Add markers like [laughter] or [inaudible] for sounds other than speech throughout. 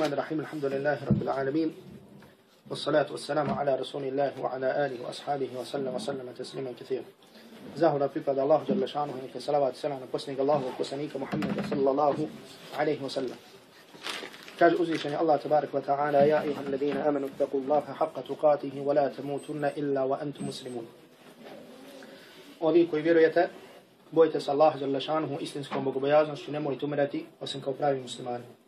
الرحمن الرحيم الحمد لله رب العالمين والصلاة والسلام على رسول الله وعلى آله وأصحابه وسلم وسلم تسليما كثيرا. زاهر في فضل الله جل شأنه إنك سلوات سلام نقصني الله وقصنيك محمد صلى الله عليه وسلم. كاج أزيشني الله تبارك وتعالى يا أيها الذين آمنوا اتقوا الله حق تقاته ولا تموتن إلا وأنتم مسلمون وذيكو يبيرو يتا بويتس الله جل شأنه إستنسكم بقبيازن شنمو يتمرتي وسنكو مسلمان مسلمانه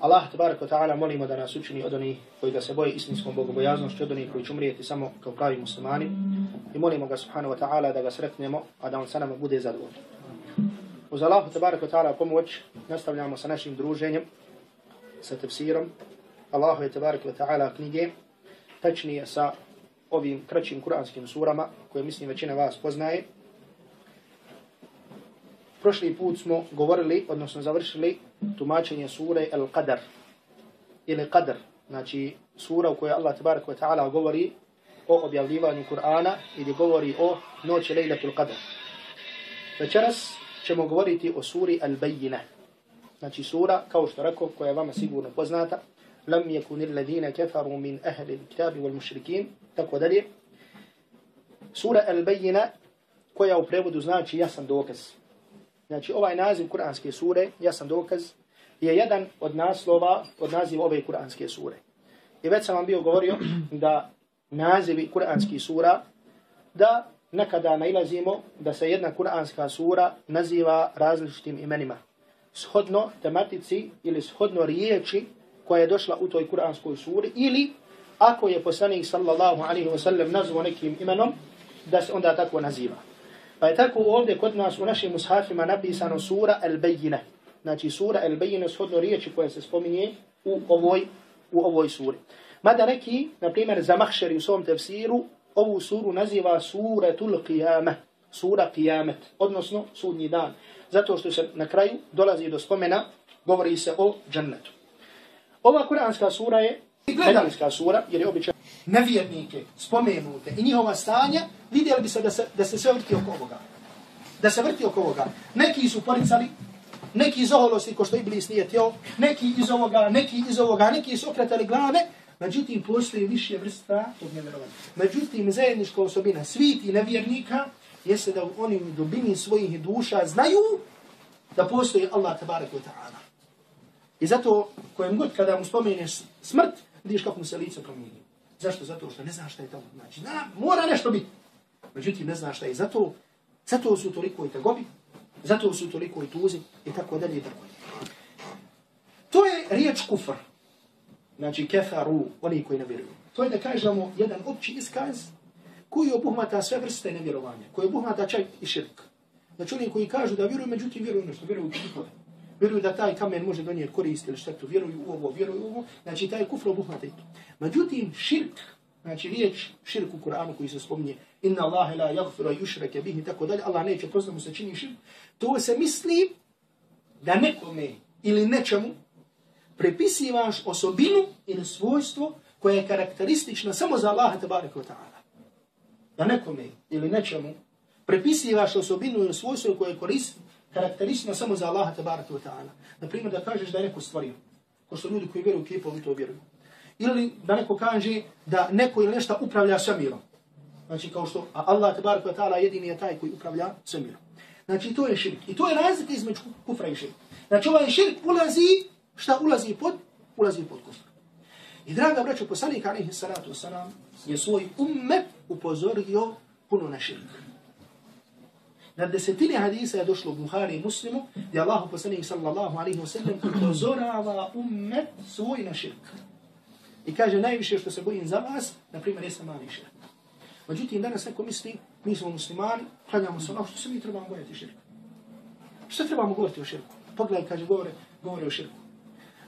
Allah tabaraka ta'ala molimo da nas učini od onih koji ga se boje istinskom bogobojaznošću, od onih koji će umrijeti samo kao pravi muslimani. I molimo ga subhanahu wa ta'ala da ga sretnemo, a da on sa nama bude zadovoljno. Uz Allah tabaraka ta'ala pomoć nastavljamo sa našim druženjem, sa tefsirom. Allahu je tabaraka ta'ala knjige, tačnije sa ovim kraćim kuranskim surama, koje mislim većina vas poznaje. Prošli put smo govorili, odnosno završili tumačenje sure Al-Qadar. Ili Qadar, znači sura u kojoj Allah tabaraka wa ta'ala govori o objavljivanju Kur'ana ili govori o noći Lejlatul Qadar. Večeras ćemo govoriti o suri Al-Bayyina. Znači sura, kao što rekao, koja je vama sigurno poznata, yakun alladhina kafaru min ahli alkitab wal mushrikin tako dalje sura al-bayyina koja u prevodu znači jasan dokaz Znači ovaj naziv kuranske sure, jasan dokaz, je jedan od naslova, od naziva ove kuranske sure. I već sam vam bio govorio [clears throat] da nazivi kuranski sura, da nekada nailazimo da se jedna kuranska sura naziva različitim imenima. Shodno tematici ili shodno riječi koja je došla u toj kuranskoj suri ili ako je poslanik sallallahu alaihi wa sallam nazvao nekim imenom, da se onda tako naziva. Pa je tako ovdje kod nas u našim mushafima napisano sura Al-Bayyina. Znači sura Al-Bayyina shodno riječi koja se spominje u ovoj, u ovoj suri. Mada neki, na primjer, za mahšeri u svom tefsiru, ovu suru naziva suratul qiyamah. Sura qiyamet, odnosno sudnji dan. Zato što se na kraju dolazi do spomena, govori se o džennetu. Ova kuranska sura je gledalska sura, jer je običaj nevjernike spomenute i njihova stanja, vidjeli bi se da se, da se sve vrti oko ovoga. Da se vrti oko ovoga. Neki su poricali, neki iz oholosti, ko što Iblis nije tijelo, neki iz ovoga, neki iz ovoga, neki su okretali glave, međutim, postoji više vrsta tog nevjerovanja. Međutim, zajednička osobina svih i nevjernika jeste da oni u dubini svojih duša znaju da postoji Allah tabarak wa ta'ala. I zato, kojem god kada mu spomeneš smrt, vidiš kako mu se lice promijeni. Zašto? Zato što ne zna šta je tamo. Znači, na, mora nešto biti. Međutim, ne zna šta je. Zato, zato su toliko i tegobi, zato su toliko i tuzi i tako dalje i tako dalje. To je riječ kufr. Znači, kefaru, oni koji ne vjeruju. To je da kažemo jedan opći iskaz koji obuhmata sve vrste nevjerovanja, koji obuhmata čak i širk. Znači, oni koji kažu da vjeruju, međutim, vjeruju nešto, vjeruju u kufr vjeruju da taj kamen može donijeti korist ili štetu, vjeruju u ovo, vjeruju u ovo, znači taj kufr obuhvata i to. Međutim, širk, znači riječ širk u Kur'anu koji se spominje, inna Allahe la jagfira yushrake bihi, tako dalje, Allah neće prosto mu se čini širk, to se misli da nekome ili nečemu prepisivaš osobinu ili svojstvo koje je karakteristično samo za Allaha tabaraka wa ta'ala. Da nekome ili nečemu prepisivaš osobinu ili svojstvo koje je koristno karakteristično samo za Allaha tabaraka wa ta'ala. Na primjer da kažeš da je neko stvorio. Ko što ljudi koji vjeruju u to vjeruju. Ili da neko kaže da neko ili nešto upravlja svemirom. Znači kao što a Allah tabaraka wa ta'ala jedini je taj koji upravlja svemirom. Znači to je širk. I to je razlika između kufra i širk. Znači ovaj širk ulazi, šta ulazi pod? Ulazi pod kufra. I draga braćo, poslanik alaihi salatu wasalam je svoj ummet upozorio puno na širk. Na desetine hadisa je došlo Buhari i Muslimu, gdje Allah poslanih sallallahu alaihi wa sallam upozorava ummet svoj na širk. I kaže, najviše što se bojim za vas, na primjer, jesam mali širk. Međutim, danas neko misli, mi smo muslimani, klanjamo se a što se mi trebamo bojati širka? Što trebamo govoriti o širku? Pogledaj, kaže, govore, govore o širku.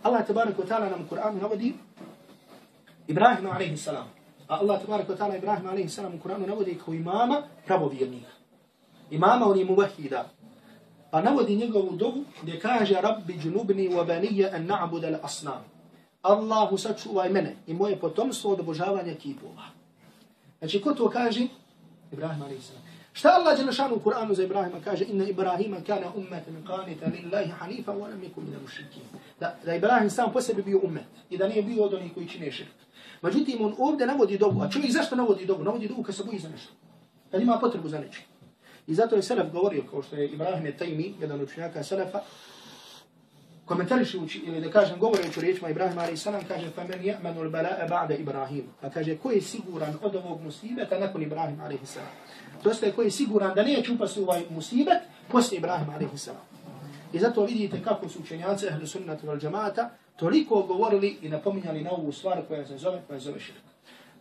Allah tabarak wa ta'ala nam u Kur'anu navodi Ibrahima alaihi salam. A Allah tabarak wa ta'ala Ibrahim alaihi salam u Kur'anu navodi kao imama pravovjernika imama oni muvahida. Pa navodi njegovu dovu gdje kaže Rabbi džunubni wa banija an na'bud al asnam. Allahu sačuvaj mene i moje potomstvo od obožavanja kipova. Znači, ko to kaže? Ibrahim a.s. Šta Allah Đelešanu u Kur'anu za Ibrahima kaže? Inna Ibrahima kana ummatan qanita lillahi hanifa wa lam yakun min mushrikeen. Da, da Ibrahim sam po sebi bio ummet i da nije bio od onih koji čine širk. Međutim, on ovdje navodi dobu. A čovjek zašto navodi dobu? Navodi dobu kad se boji za nešto. Kad ima potrebu za nečim. I zato je Selef govorio, kao što je Ibrahim je tajmi, jedan učenjaka Selefa, komentarišući, ili da kažem, govoreći u riječima Ibrahima a.s. kaže, fa men je'manu bala'a ba'da Ibrahim. Pa kaže, ko je siguran od ovog musibeta nakon Ibrahima a.s. To je ko je siguran da neće upasti ovaj musibet posle Ibrahim, ali a.s. I zato vidite kako su učenjaci ahli sunnata val džamata toliko govorili i napominjali na ovu stvar koja se zove, koja se zove širk.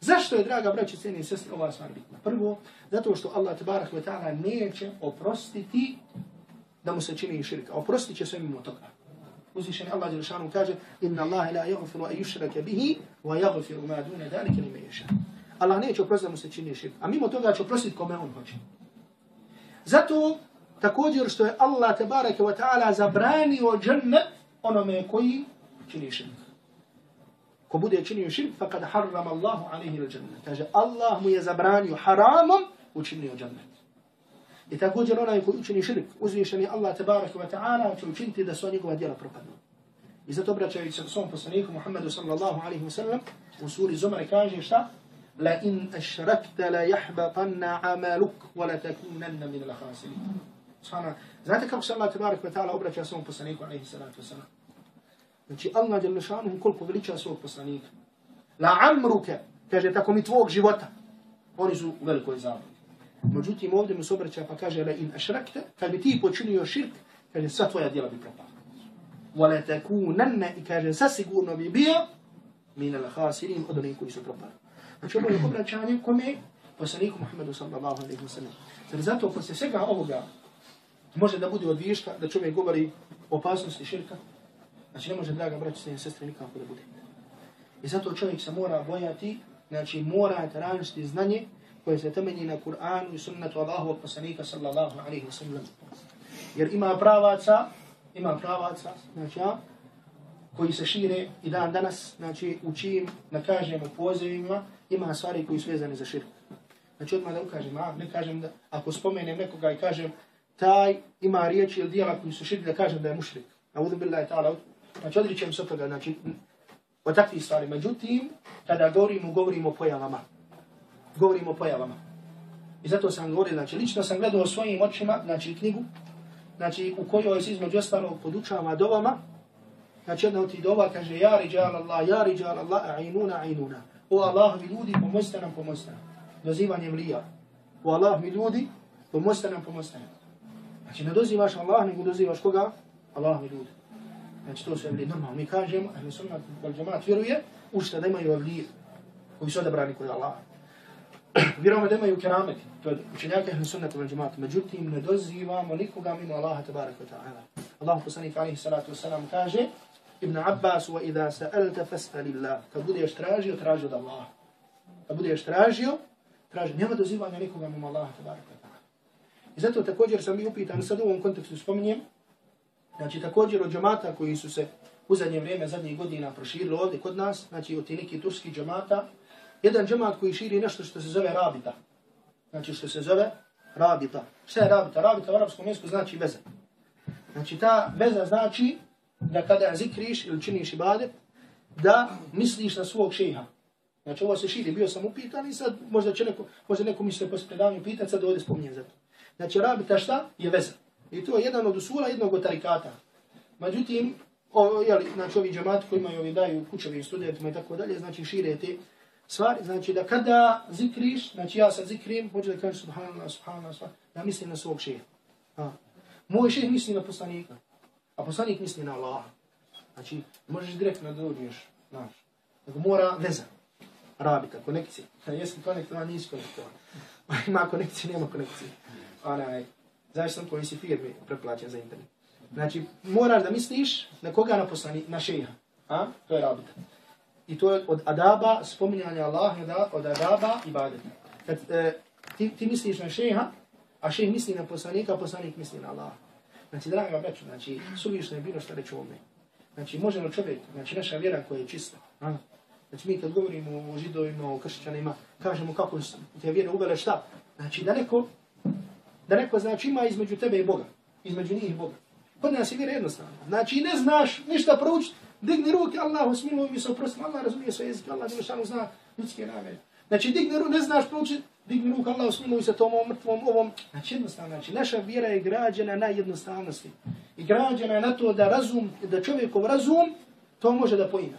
Zašto je, draga braće, cijene i sestre, ova stvar bitna? Prvo, zato što Allah tabarak wa ta'ala neće oprostiti da mu se čini širka. Oprostit će sve mimo toga. Uzvišeni Allah Đelšanu kaže Inna Allah la yaghfiru a yushraka bihi wa yaghfiru ma duna dhalika liman yasha. Allah neće oprostiti da mu se čini širk. A mimo toga će oprostiti kome on hoće. Zato također što je Allah tabaraka wa ta'ala zabranio džennet onome koji čini širk. Ko bude činio širk, fakad harram Allahu alaihi il džennet. Kaže, Allah mu je zabranio haramom učinio džennet. I također onaj koji učini širk, uzvišeni Allah tabaraka wa ta'ala će učiniti da su njegova djela propadnu. I zato obraćaju se svom poslaniku Muhammedu sallallahu alaihi wa sallam u suri Zumar kaže šta? La in ašrakta la jahbatanna amaluk wa la takunanna min la khasirin. Subhana. Znate kako se Allah tabarak wa ta'ala obraća svom poslaniku, alaihi salatu wasalam? Znači, Allah je lišanuhu koliko veliča svog poslanika. La amruke, kaže, tako mi tvog života. Oni su u velikoj zabludi. Međutim, ovdje mu se obraća pa kaže, la in ašrakte, kad bi ti počinio širk, kaže, sva tvoja djela bi propala. Wa la takunanna, i kaže, sasigurno bi bio, min al khasirin, od onih koji su propali. Znači, ovo je obraćanje kome? Poslaniku Muhammedu sallallahu alaihi wa sallam. Zato, posle svega ovoga, može da bude od da čovjek govori o opasnosti širka. Znači ne može, draga braća i sestre, nikako da bude. I zato čovjek se mora bojati, znači mora tražiti znanje koje se temelji na Kur'anu i sunnetu Allahovog poslanika sallallahu alaihi wa sallam. Jer ima pravaca, ima pravaca, znači ja, koji se šire i dan danas, znači u čijim, da kažem, u pozivima, ima stvari koji su vezane za širku. Znači odmah da ukažem, a ne kažem da, ako spomenem nekoga i kažem, taj ima riječi ili dijela koji su širki da kažem da je mušrik. A udu billahi ta'ala, znači odričem se toga, znači o takvih stvari. Međutim, kada govorimo, govorimo o pojavama. Govorimo o pojavama. I zato sam govorio, znači lično sam gledao svojim očima, znači knjigu, znači u kojoj se između ostalog podučava dovama, znači jedna od tih dova kaže, ja riđal Allah, ja riđal Allah, a'inuna, a'inuna. O Allah mi ljudi, pomozite nam, pomozite nam. Dozivanjem lija. O Allah mi ljudi, pomozite nam, pomozite nam. Znači ne dozivaš Allah, nego dozivaš koga? Allah mi ljudi. Znači to su evlije normalno. Mi kažemo, ahli sunnat wal džamaat vjeruje, u što da imaju evlije koji su odabrani kod Allah. [clears throat] Vjerujemo da imaju keramet, to je učenjaka ahli sunnat wal džamaat. Međutim, ne dozivamo nikoga mimo Allaha tabaraka ta'ala. Allah poslanik alaihi salatu wasalam kaže, Ibn Abbas, wa idha sa'alta fas'alillah. Kad budeš tražio, traži od Allaha. Kad budeš tražio, traži. Nema dozivanja nikoga mimo Allaha tabaraka ta'ala. I zato također sam mi upitan, sad u ovom kontekstu spominjem, znači također od džamata koji su se u zadnje vrijeme, zadnjih godina proširili ovdje kod nas, znači od neki turski džamata, jedan džamat koji širi nešto što se zove rabita. Znači što se zove rabita. Šta je rabita? Rabita u arabskom jeziku znači veza. Znači ta veza znači da kada zikriš ili činiš ibadet, da misliš na svog šeha. Znači ovo se širi, bio sam upitan i sad možda će neko, možda neko mi se posle predavanja pitati, sad ovdje spominjem za to. Znači, rabita šta? Je veza. I to je jedan od usula jednog od tarikata. Međutim, o, jeli, znači, ovi džamati koji imaju ovi daju kućovi studentima i tako dalje, znači, šire te stvari. Znači, da kada zikriš, znači, ja sad zikrim, hoću da kažem subhanallah, subhanallah, subhanallah, da mislim na svog šeha. Ha. Moj šeh misli na poslanika, a poslanik misli na Allah. Znači, možeš direktno da dođeš, znaš. Nego mora veza, rabita, konekcija. Jesi konektovan, nisi konektovan. [laughs] Ima konekcije, nema konekcije onaj, znaš sam koji si firmi preplaćen za internet. Znači, moraš da misliš na koga na poslani, na šeha. A? To je rabita. I to je od adaba, spominjanja Allaha, da, od adaba i badeta. Kad e, ti, ti misliš na šeha, a šeh misli na poslanika, a poslanik misli na Allaha. Znači, draga braću, znači, suvišno je bilo što reći ovome. Znači, može li čovjek, znači, naša vjera koja je čista, a? Znači, mi kad govorimo o židovima, o kršćanima, kažemo kako te vjere uvele šta? Znači, daleko da neko znači ima između tebe i Boga, između njih i Boga. Kod nas je vjera jednostavna. Znači ne znaš ništa proučiti, digni ruke, Allah usmiluj mi se oprosti, Allah razumije sve jezike, Allah Đelešanu zna ljudske namere. Znači digni ruke, ne znaš proučiti, digni ruke, Allah usmiluj se tom mrtvom ovom. Znači jednostavno, znači naša vjera je građena na jednostavnosti. I građena je na to da razum, da čovjekov razum to može da poima.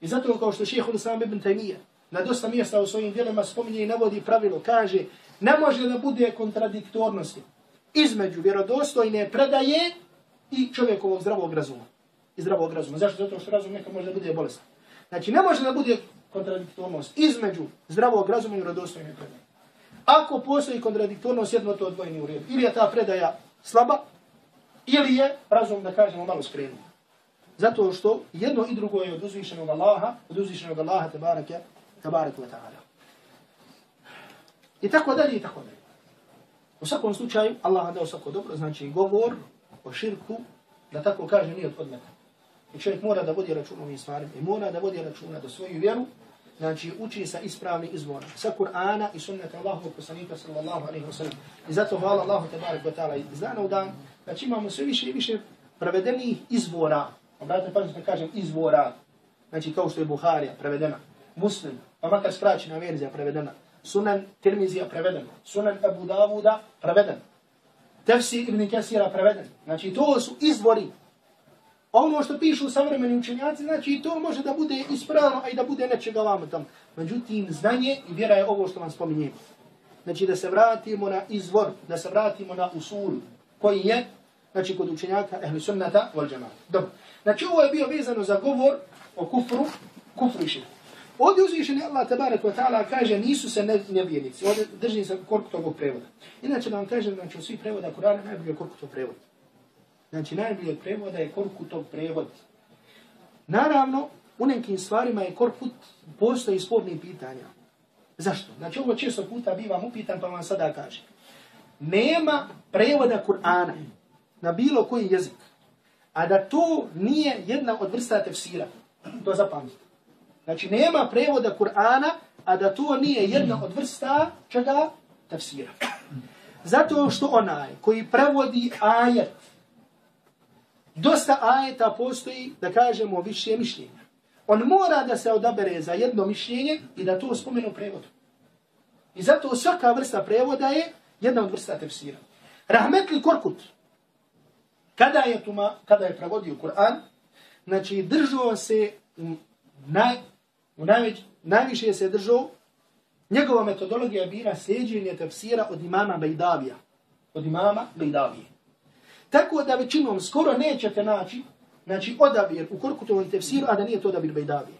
I zato kao što šehe Hulislam ibn Taymiyyah na dosta mjesta u svojim djelima spominje i navodi pravilo, kaže ne može da bude kontradiktornosti između vjerodostojne predaje i čovjekovog zdravog razuma. I zdravog razuma. Zašto? Zato što razum neka može da bude bolestan. Znači ne može da bude kontradiktornost između zdravog razuma i vjerodostojne predaje. Ako postoji kontradiktornost, jedno to odvojeni u redu. Ili je ta predaja slaba, ili je razum, da kažemo, malo skrenuo. Zato što jedno i drugo je od uzvišenog Allaha, od uzvišenog Allaha, tabarake, tabarake wa ta'ala. I tako dalje, i tako dalje. U svakom slučaju, Allah dao svako dobro, znači govor o širku, da tako kaže, nije od odmeta. I čovjek mora da vodi račun ovim stvarima i mora da vodi računa do svoju vjeru, znači uči sa ispravni izvora, sa Kur'ana i sunnata Allahu poslanika sallallahu alaihi wa sallam. I zato hvala Allahu tabarak wa ta'ala iz dana u dan, znači imamo sve više i više prevedenih izvora, obratite pažnje da kažem izvora, znači kao što je Buharija prevedena, Muslim, pa makar skraćena verzija prevedena, Sunan Tirmizija preveden. Sunan Abu Davuda preveden, Tefsir Ibn Kesira preveden. Znači to su izvori. Ono što pišu savremeni učenjaci, znači to može da bude ispravno, a i da bude nečega vama tam. Međutim, znanje i vjera je ovo što vam spominjem. Znači da se vratimo na izvor, da se vratimo na usul, koji je, znači kod učenjaka ehli sunnata wal džemata. Dobro. Znači ovo je bio vezano za govor o kufru, kufru i širku. Ovdje uzvišeni Allah tabarak wa ta'ala kaže nisu se nevjernici. Ovdje držim se korku tog prevoda. Inače da vam kažem, znači u svih prevoda Kur'ana najbolje je korku tog prevoda. Znači najbolje prevoda je korku tog prevoda. Naravno, u nekim stvarima je korkut postoji sporni pitanja. Zašto? Znači ovo često puta bivam upitan pa vam sada kažem. Nema prevoda Kur'ana na bilo koji jezik a da to nije jedna od vrsta tefsira. To zapamtite. Znači, nema prevoda Kur'ana, a da to nije jedna od vrsta čega? tafsira. Zato što onaj koji prevodi ajet, dosta ajeta postoji, da kažemo, više mišljenja. On mora da se odabere za jedno mišljenje i da to spomenu prevodu. I zato svaka vrsta prevoda je jedna od vrsta tefsira. Rahmetli Korkut, kada je tuma, kada je prevodio Kur'an, znači držao se u, naj, u najveć, najviše se držao, njegova metodologija bila sjeđenje tafsira od imama Bejdavija. Od imama Bejdavije. Tako da većinom skoro nećete naći, znači odabir u Korkutovom tefsiru, a da nije to odabir Bejdavije.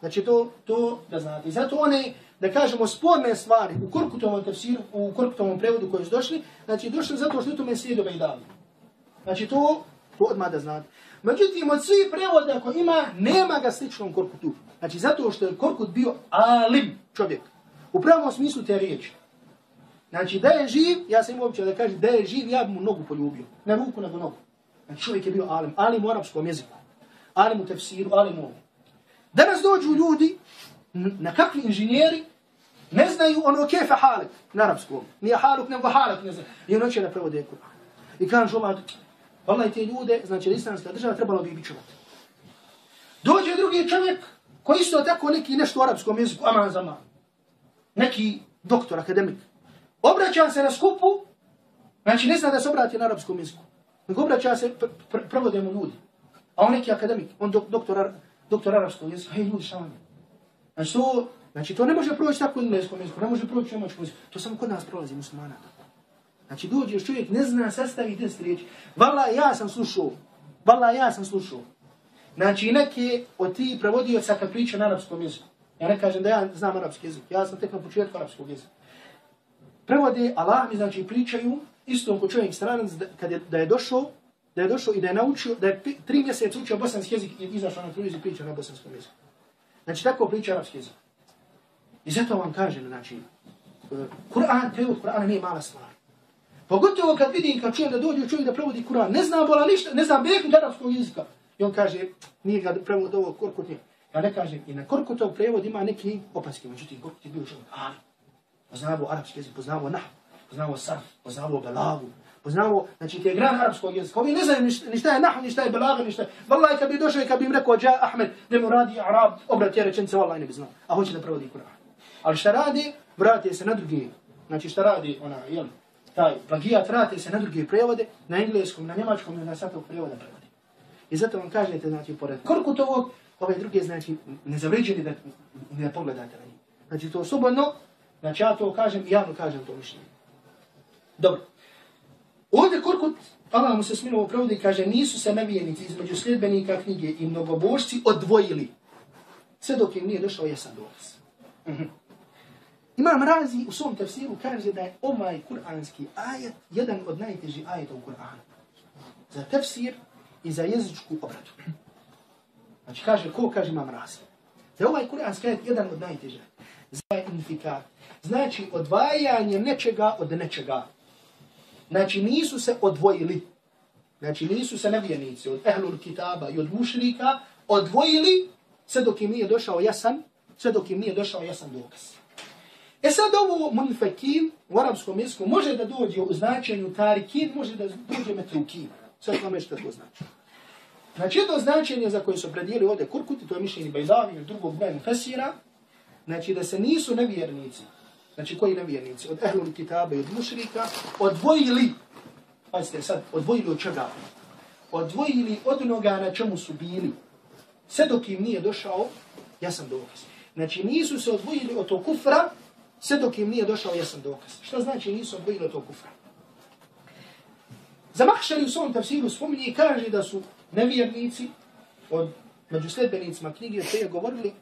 Znači to, to da znate. Zato one, da kažemo, sporne stvari u Korkutovom tefsiru, u Korkutovom prevodu koji su došli, znači došli zato što je to me slijedo Bejdavije. Znači to, to odmah da znate. Međutim, od svih prevoda ako ima, nema ga sličnom Korkutu. Znači zato što je Korkut bio alim čovjek. U pravom smislu te riječi. Znači da je živ, ja sam im uopće da kažem, da je živ, ja bi mu nogu poljubio. Ne ruku, nego nogu. Znači čovjek je bio alim. Alim u arapskom jeziku. Alim u tefsiru, alim u ovom. Danas dođu ljudi, na kakvi inženjeri, ne znaju ono kefe halik na arapskom. Nije halik, nego halik, ne znaju. I ono će da prevode Kur'an. I kažu Allah, Allah te ljude, znači islamska država, trebalo bi bičovati. Dođe drugi čovjek koji isto tako neki nešto u arapskom jeziku, aman zama, neki doktor, akademik, obraća se na skupu, znači ne zna da se obrati na arapskom jeziku, nego obraća se, pr pr prevode mu ljudi. A on neki akademik, on dok doktor, doktor arapskog jezika, hej ljudi, šta vam je? Znači to, znači to ne može proći tako u engleskom jeziku, ne može proći u njemačkom jeziku, to samo kod nas prolazi muslimana. Znači dođeš čovjek ne zna sastaviti te riječi. Vala ja sam slušao. Vala ja sam slušao. Znači neki od ti prevodioca kad priča na arapskom jeziku. Ja ne kažem da ja znam arapski jezik. Ja sam tek na početku arapskog jezika. Prevode Allah mi znači pričaju isto ko čovjek stranac kad je, da je došao da je došao i da je naučio, da je tri mjeseca učio bosanski jezik i izašao na televiziju priča na bosanskom jeziku. Znači tako priča arapski jezik. I zato vam kažem, znači, eh, Kur'an, prevod Kur'ana nije mala stvar. Pogotovo kad vidim, kad čujem da dođe čovjek da prevodi Kur'an, ne zna bola ništa, ne zna bekni arapskog jezika. I on kaže, nije ga prevod ovo korkut nije. Ja ne kažem, i na korkutov prevod ima neki opaski, međutim, korkut je bio čovjek, ali, poznavo arapski jezik, poznavo nah, poznavo sarf, poznavo belagu, poznavo, znači ti je gran arapskog jezika. Ovi ne znaju ni šta je nahu, ni šta je belaga, ni šta je... Wallahi, kad bi došao i kad bi im rekao, ja Ahmed, ne mu radi Arab, obrat je rečence, wallahi ne bi znao. A hoće da prevodi Kur'an. Ali šta radi? Vrati se na drugi. Znači šta radi ona, jel? Taj plagijat vrate se na drugi prevode, na engleskom, na njemačkom i na satog prevoda prevodi. I zato vam kažete, znači, pored Korkutovog, ove druge, znači, ne zavređeni da, da pogledate na njih. Znači, to slobodno, znači, ja to kažem i javno kažem to mišljenje. Dobro. Ovdje Korkut, Allah mu se smilovo i kaže, nisu se nevijenici između sljedbenika knjige i mnogobožci odvojili. Sve dok im nije došao jesan dokaz. Mhm. Imam Razi u svom tefsiru kaže da je ovaj kuranski ajet jedan od najtežih ajeta u Kur'anu. Za tefsir i za jezičku obradu. Znači kaže, ko kaže Imam Razi? Da je ovaj kuranski ajet jedan od najtežih. Za infikat. Znači odvajanje nečega od nečega. Znači nisu se odvojili. Znači nisu se nevjenici od ehlul kitaba i od mušrika odvojili sve dok im nije došao jasan, sve dok im nije došao jasan dokaz. E sad ovo munfakin u arapskom jeziku može da dođe u značenju tarikin, može da dođe metrukin. Sad vam što to znači. Znači jedno značenje za koje su predijeli ovdje kurkuti, to je mišljenje Bajdavi ili drugog broja Mufesira, znači da se nisu nevjernici, znači koji nevjernici, od ehlul kitabe i od mušrika, odvojili, pazite sad, odvojili od čega? Odvojili od onoga na čemu su bili. Sve dok im nije došao, ja sam dokaz. Znači nisu se odvojili od tog kufra, sve dok im nije došao jasan dokaz. Šta znači nisu odvojili to kufra? Zamahšari u svom tafsiru spominje i kaže da su nevjernici od među sledbenicima knjige te je govorili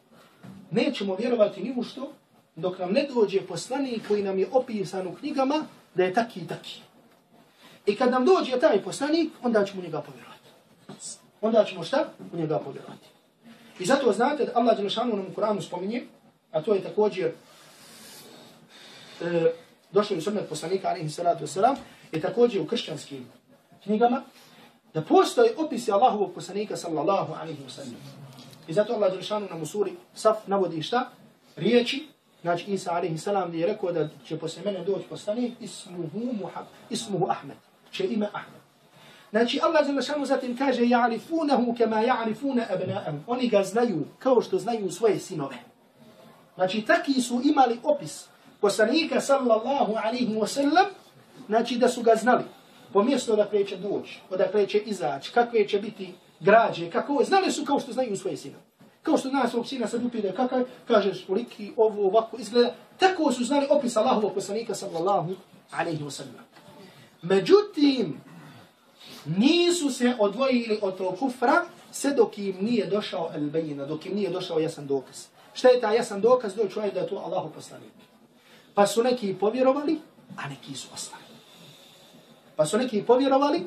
nećemo vjerovati ni u što dok nam ne dođe poslanik koji nam je opisan u knjigama da je taki i taki. I kad nam dođe taj poslanik, onda ćemo njega povjerovati. Onda ćemo šta? U njega povjerovati. I zato znate da Allah Đelešanu nam u Kur'anu spominje, a to je također e, došli u sunnet poslanika, alihi salatu wasalam, i također u kršćanskim knjigama, da postoje opisi Allahovog poslanika, sallallahu alihi wasallam. I zato Allah Đelšanu nam u suri Saf navodi šta? Riječi, znači Isa alihi salam je rekao da će posle mene doći poslanik, ismuhu, Muhab, ismuhu Ahmed, će ime Ahmed. Znači Allah Đelšanu zatim kaže, ja'rifunahu kema ja'rifuna abna'ahu. Oni ga znaju kao što znaju svoje sinove. Znači taki su imali opis poslanika sallallahu alaihi wa sallam, znači da su ga znali. Po mjesto da kreće doći, odakle kreće izaći, kakve će biti građe, kako znali su kao što znaju svoje sina. Kao što nas svog sina sad upide kakav, kažeš koliki, ovo ovako izgleda. Tako su znali opis Allahovog poslanika sallallahu alaihi wa sallam. Međutim, nisu se odvojili od tog kufra sve dok im nije došao el-bejina, dok im nije došao jasan dokaz. Šta je ta jasan dokaz? Doći da je to Allahu poslanik. Pa su neki povjerovali, a neki su ostali. Pa su neki povjerovali,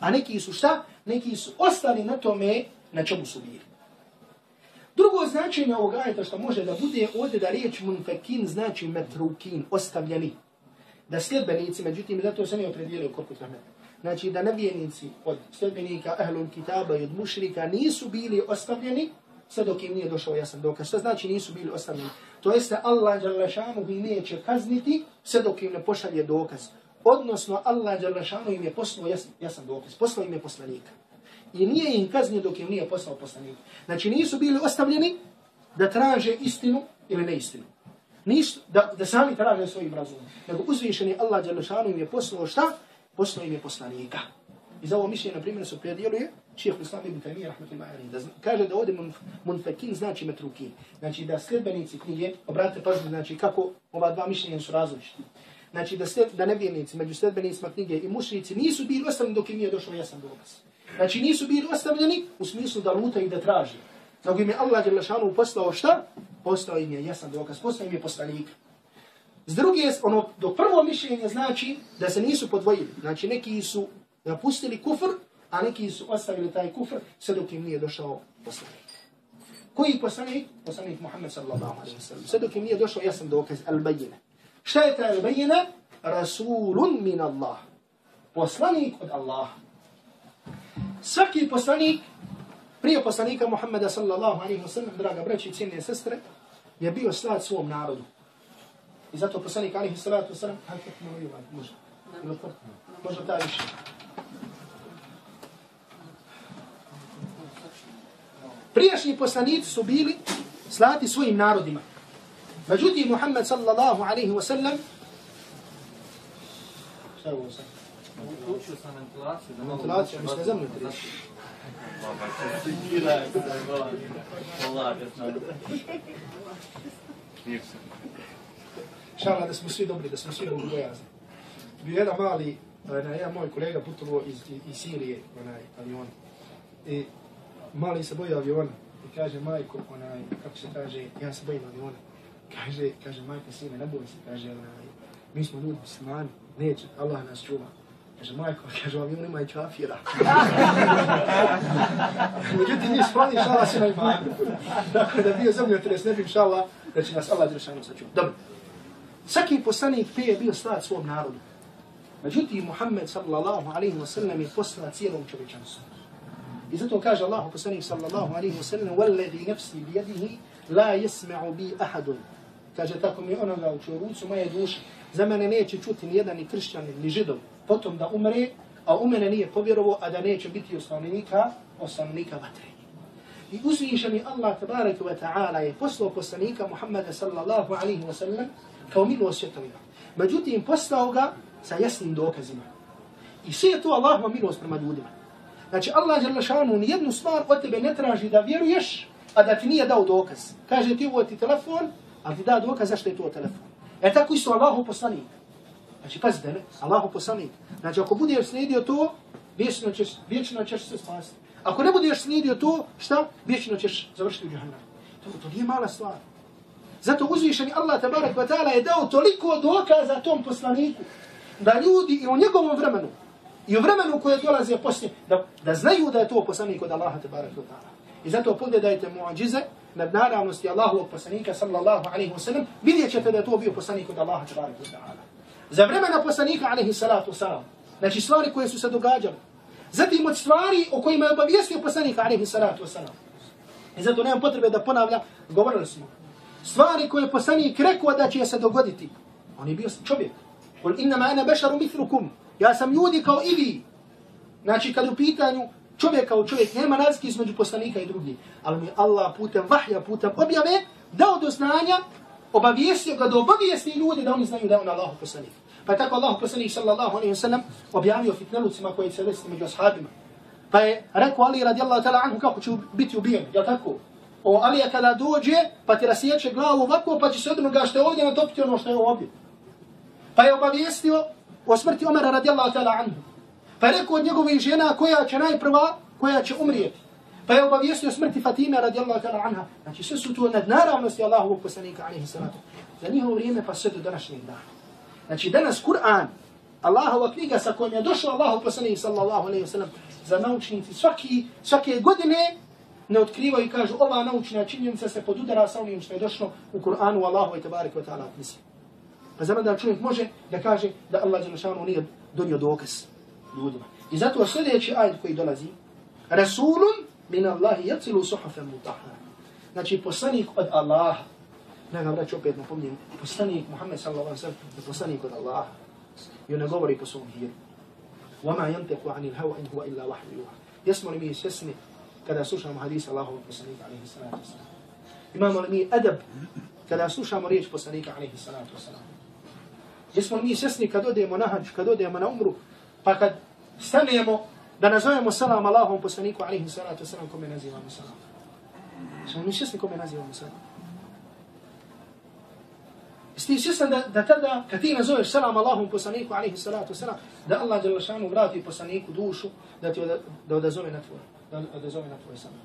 a neki su šta? Neki su ostali na tome na čemu su bili. Drugo značenje ovog ajeta što može da bude ovdje da riječ munfekin znači metrukin, ostavljeni. Da sljedbenici, međutim, da to se ne opredijelio koliko tamo. Znači da nevijenici od sljedbenika, ahlul kitaba i od mušrika nisu bili ostavljeni, sve dok im nije došao jasan dokaz. Što znači nisu bili ostavljeni? To jeste Allah Đalešanu im neće kazniti sve dok im ne pošalje dokaz. Odnosno Allah Đalešanu im je poslao jasan, jasan dokaz. Poslao im je poslanika. I nije im kaznio dok im nije poslao poslanika. Znači nisu bili ostavljeni da traže istinu ili neistinu. Nisu, da, da sami traže svojim razumom. Nego uzvišeni Allah Đalešanu im je poslao šta? Poslao im je poslanika. I za ovo mišljenje, na primjer, se predjeluje šeheh Islam ibn Taymiyyah, rahmatullahi alayhi, da kaže da ovdje munfakin znači metrukin. Znači da sljedbenici knjige, obratite pažnju, znači kako ova dva mišljenja su različiti. Znači da, sled, da nevjernici među sljedbenicima knjige i mušnici nisu bili ostavljeni dok im nije došao jasan dokaz. Znači nisu bili ostavljeni u smislu da luta i da traži. Nego im je Allah Đelešanu poslao šta? Poslao im je jasan dokaz, poslao im je poslanik. S druge, ono, do prvo mišljenje znači da se nisu podvojili. Znači neki su napustili kufr, a neki su ostavili taj kufr sve dok im nije došao poslanik. Koji poslanik? Poslanik Muhammed sallallahu alaihi wa sallam. Sve dok im nije došao jasan dokaz, al-bajina. Šta je ta al-bajina? Rasulun min Allah. Poslanik od Allaha. Svaki poslanik, prije poslanika Muhammeda sallallahu alaihi wa sallam, draga braći i cijene sestre, je bio slat svom narodu. I zato poslanik alihi salatu wasalam, hajde možda, možda ima, ta više. Prijašnji poslanici su bili slati svojim narodima. Međutim, Muhammed sallallahu alaihi wa sallam Šta je ovo sad? Uključio sam ventilaciju. Ventilaciju, mislim, vazduh. zemlju treba. Šala da smo svi dobri, da smo svi dobri. Bio jedan mali, onaj, jedan moj kolega putovo iz, iz Sirije, onaj, avion. I mali se boji aviona. I kaže, majko, onaj, kako se kaže, ja se bojim aviona. Kaže, kaže, majko, sine, ne boj se, kaže, onaj, mi smo ljudi muslimani, neće, Allah nas čuva. Kaže, majko, [laughs] kaže, u ima i čafira. [laughs] Međutim, mi skloni šala se na imanu. Dakle, da bio zemljo tres, ne bi šala, da će nas Allah Đelšanu sačuva. Dobro. Svaki poslanik prije je bio slat svom narodu. Međutim, Muhammed sallallahu alaihi wa sallam je posla cijelom čovječanstvu. I zato kaže Allah poslanik sallallahu alaihi wa sallam وَالَّذِي نَفْسِي بِيَدِهِ لَا يَسْمَعُ بِي أَحَدٌ Kaže, tako mi onoga u čoj rucu moje duše, za mene neće čuti ni jedan ni kršćanin, ni židov, potom da umre, a u mene nije povjerovo, a da neće biti osnovnika, osnovnika vatre. I uzvišeni Allah tabaraka wa ta'ala je poslao poslanika Muhammeda sallallahu alaihi wa sallam kao milost svjetovima. Međutim, poslao ga sa jasnim dokazima. I sve je to Allahova milost prema ljudima. Znači, Allah je šanu nijednu stvar od tebe ne traži da vjeruješ, a da ti nije dao dokaz. Kaže ti ovo ti telefon, ali ti da dokaz zašto je to telefon. E tako isto Allahu poslanik. Znači, pazite, ne? Allahu poslanik. Znači, ako budeš slijedio to, vječno ćeš, vječno ćeš se spasiti. Ako ne budeš slijedio to, šta? Vječno ćeš završiti u džahannam. To, to nije mala stvar. Zato uzvišeni Allah tabarak wa ta'ala je dao toliko dokaza tom poslaniku da ljudi i u njegovom vremenu i u vremenu koje dolaze poslije da, da znaju da je to poslanik od Allaha tabarak wa ta'ala. I zato pogledajte muadžize nad naravnosti Allahovog poslanika sallallahu alaihi wa sallam, vidjet ćete da je to bio poslanik od Allaha tabarak wa ta'ala. Za vremena poslanika alaihi salatu salam, znači stvari koje su se događale, zatim od stvari o kojima je obavijestio poslanik alaihi salatu salam. I zato nemam potrebe da ponavlja, govorili smo. Stvari koje je poslanik rekao da će se dogoditi. On je bio čovjek. Kul innama ana basharu mithlukum. Ja sam ljudi kao i vi. Znači kad u pitanju čovjek kao čovjek nema razlike između poslanika i drugih. Ali mi Allah putem vahja, putem objave dao do znanja, obavijestio ga da obavijesti ljudi da oni znaju da je on Allah poslanik. Pa je tako Allah poslanik sallallahu alaihi wa sallam objavio fitnelucima koji se desili među ashabima. Pa je rekao Ali radijallahu ta'ala anhu kako će biti ubijen, jel tako? O Alija kada dođe, pa ti rasjeće glavu ovako, pa će se od onoga što je ovdje natopiti ono što je ovdje. Pa je obavijestio o smrti Omera radijallahu ta'ala anhu. Pa je rekao od njegovih žena koja će najprva, koja će umrijeti. Pa je obavijestio smrti Fatime radijallahu ta'ala anha. Znači sve su to nadnaravnosti Allahovog poslanika alaihi salatu. Za njihovo vrijeme pa sve do današnjeg dana. Znači danas Kur'an, Allahova knjiga sa kojom je došao Allahov poslanik sallallahu alaihi wa sallam za naučnici svaki, svake godine ne otkrivaju i kažu ova naučna činjenica se podudara sa onim što je došlo u Kur'anu Allahu i tabarik wa ta'ala knjizi. Pa zaman da čovjek može da kaže da Allah Đelešanu nije donio dokaz ljudima. I zato sljedeći ajd koji dolazi, Rasulun min Allahi jacilu suhafem mutahara. Znači poslanik od Allaha. Ne ga vraću opet napomnijem. Poslanik Muhammed sallallahu alaihi sallam je poslanik od Allaha. I on ne govori po svom hiru. وما ينطق عن الهوى إن هو إلا وحي يوحى jesmo li mi svjesni kada slušamo hadis Allahovog poslanika alaihi salatu wasalam. Imamo li mi adab kada slušamo riječ poslanika alaihi salatu wasalam. Jesmo mi svjesni kad odemo na hađ, kad odemo na umru, pa kad stanemo da nazovemo salam Allahom poslaniku alaihi salatu salam, kome nazivamo salam. Jesmo mi svjesni kome nazivamo salam? Jesi ti svjestan da, da tada, kad ti nazoveš salam Allahom poslaniku, alaihi salatu salam, da Allah Đelešanu vrati poslaniku dušu, da ti oda, da odazove na tvoj, da odazove na tvoj salam.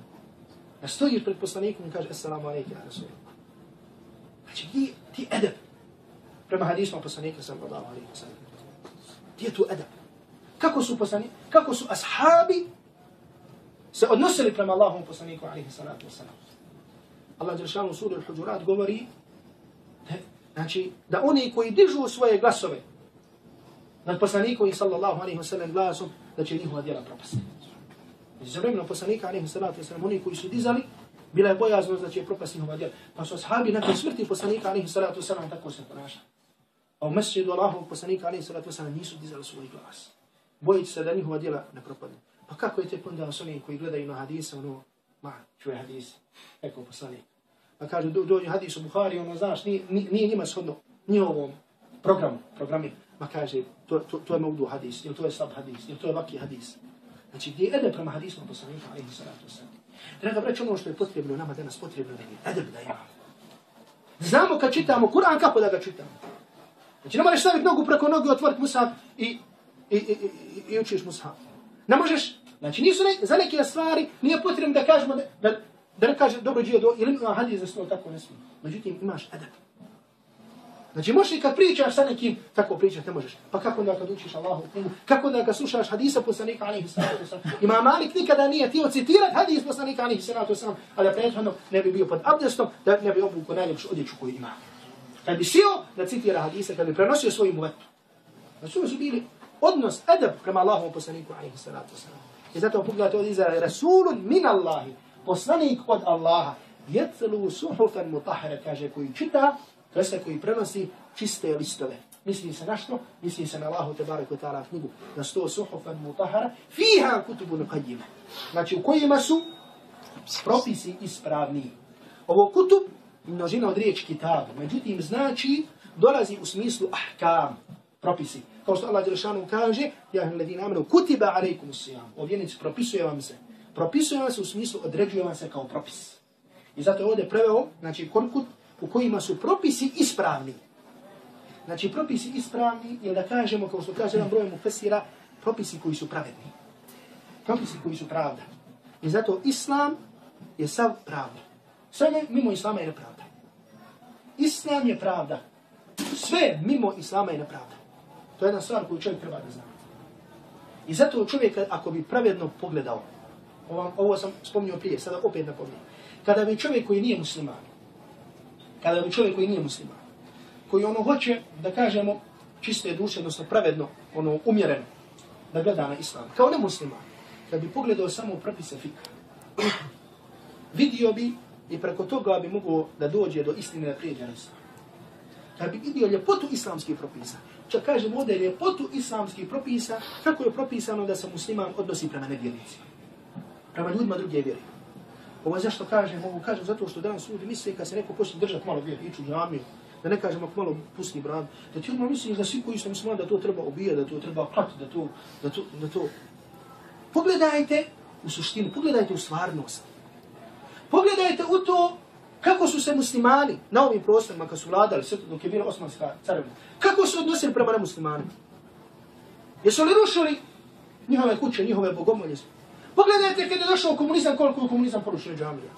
Da stojiš pred poslanikom i kaže, assalamu alaikum, ja rasul. Znači, ti, ti edep prema hadismu poslanika, sallallahu alaihi wasalam. Ti je tu edep. Kako su poslanik, kako su ashabi se odnosili prema Allahom poslaniku, alaihi salatu wasalam. Allah Đelešanu u suri al-Hujurat govori, Znači, da oni koji dižu svoje glasove nad poslanikom sallallahu alaihi wa sallam glasom, da će njihova djela propasti. Za vremena poslanika alaihi sallatu wa sallam, oni koji su dizali, bila je bojaznost da će propasti njihova djela. Pa su ashabi nakon smrti poslanika alaihi sallatu wa sallam tako se ponašali. A u mesjidu Allahovog poslanika, ali salatu wasalam, nisu dizali svoj glas. Bojite se da njihova djela ne propadne. Pa kako je te onda s onim koji gledaju na hadise, ono, ma, čuje hadise, eko poslanik. Pa kaže, do, dođe hadis u Buhari, ono, znaš, nije, nije njima shodno njihovom programu, programi. Ma kaže, to, to, to je maudu hadis, ili to je slab hadis, ili to je vaki hadis. Znači, gdje je edeb prema hadisma poslanika, alaihi salatu wasalam. Draga braća, ono što je potrebno nama danas, potrebno da je edeb da imamo. Znamo kad čitamo Kur'an, kako da ga čitamo. Znači, ne možeš staviti nogu preko noge, otvoriti mushaf i, i, i, i, i učiš mushaf. Ne možeš, znači nisu ne, za neke stvari, nije potrebno da kažemo, da, da, da ne kaže dobro džije do, ili ima hadis za sto, tako ne smije. Međutim, imaš adab. Znači, možeš i kad pričaš sa nekim, tako pričaš ne možeš. Pa kako onda kad učiš Allahu knjigu, kako onda kad slušaš hadisa poslanika alihi sallatu sallam. Ima Malik nikada nije ti citirat hadis poslanika alihi sallatu sallam, ali prethodno ne bi bio pod abdestom, da ne bi obuku najljepšu odjeću koju ima. Kad bi sio da citira hadise, kad bi prenosio svoju muvetu. Znači, su bili odnos, edab prema Allahom poslaniku alaihi salatu wasalam. I zato pogledajte od iza, Rasulun min Allahi, poslanik od Allaha, jetlu suhufan mutahara, kaže, koji čita, to jeste koji prenosi čiste listove. Misli se na što? Misli se na Allahu tebareku ta'ala knjigu. Na sto suhufan mutahara, fiha kutubu nuqadjima. Znači, u kojima su propisi ispravni. Ovo kutub, množina od riječi kitab. Međutim, znači, dolazi u smislu ahkam, propisi. Kao što Allah Đelešanu kaže, ja im ledina amenu, kutiba alaikum sijam. O propisuje vam se. Propisuje vam se u smislu, određuje vam se kao propis. I zato je ovdje preveo, znači, korkut, u kojima su propisi ispravni. Znači, propisi ispravni, ili da kažemo, kao što kaže jedan broj mu fesira, propisi koji su pravedni. Propisi koji su pravda. I zato Islam je sav pravda. Sve mimo Islama je nepravda. Islam je pravda. Sve mimo Islama je nepravda. To je jedna stvar koju čovjek treba da zna. I zato čovjek, ako bi pravedno pogledao, ovo, ovo sam spomnio prije, sada opet napominjem, kada bi čovjek koji nije musliman, kada bi čovjek koji nije musliman, koji ono hoće, da kažemo, čiste duše, odnosno pravedno, ono umjereno, da gleda na islam, kao ne musliman, kad bi pogledao samo propise fika, vidio bi i preko toga bi mogo da dođe do istine da. Kad bi vidio ljepotu islamskih propisa, čak kažem ovdje ljepotu islamskih propisa, kako je propisano da se musliman odnosi prema nevjernicima, prema ljudima druge vjeri. Ovo je zašto kažem, ovo kažem zato što danas ljudi misle kad se neko počne držati malo vjeri, iću džamiju, da ne kažemo malo pusti brad, da ti odmah misliš da svi koji su muslimani da to treba obijati, da to treba klati, da to, da to, da to. Pogledajte u suštinu, pogledajte u stvarnost. Pogledajte u to kako su se muslimani na ovim prostorima kad su vladali sve dok je bila osmanska carevina, kako su odnosili prema nemuslimanima? Jesu li rušili njihove kuće, njihove bogomolje? Pogledajte kada je došao komunizam, koliko je komunizam porušio džamija.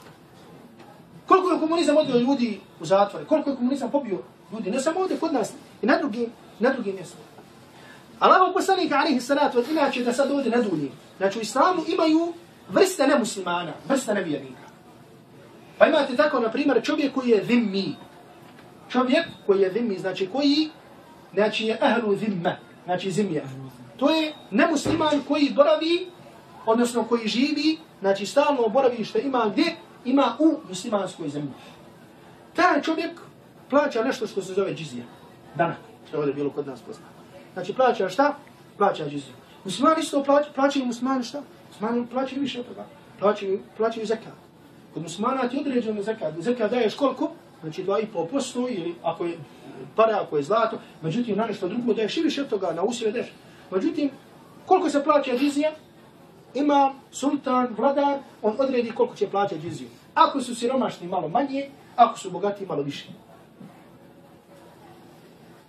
Koliko je komunizam odio ljudi u zatvore, koliko je komunizam pobio ljudi, ne samo ovdje kod nas, i na drugim, na drugim mjestima. Allah poslanika alihi salatu, inače da sad ovdje ne dulji. Znači u islamu imaju vrste nemuslimana, vrste nevjernika. Pa imate tako, na primjer, čovjek koji je zimmi. Čovjek koji je zimmi, znači koji, znači je ahlu zimma, znači zimja. To je nemusliman koji boravi, odnosno koji živi, znači stalno boravište ima gdje? Ima u muslimanskoj zemlji. Taj čovjek plaća nešto što se zove džizija. Danak, što je ovdje bilo kod nas poznato. Znači plaća šta? Plaća džiziju. Muslimani isto plaćaju, plaćaju muslimani šta? Muslimani plaćaju više od toga. Plaćaju, plaćaju zekat. Kod muslimana ti određeno zekat. Zekat daješ koliko? Znači 2,5% ili ako je para, ako je zlato. Međutim, na nešto drugo daješ i više toga, na usire daješ. Međutim, koliko se plaća džizija? Ima sultan, vladar, on odredi koliko će plaćati džiziju. Ako su siromašni malo manje, ako su bogati malo više.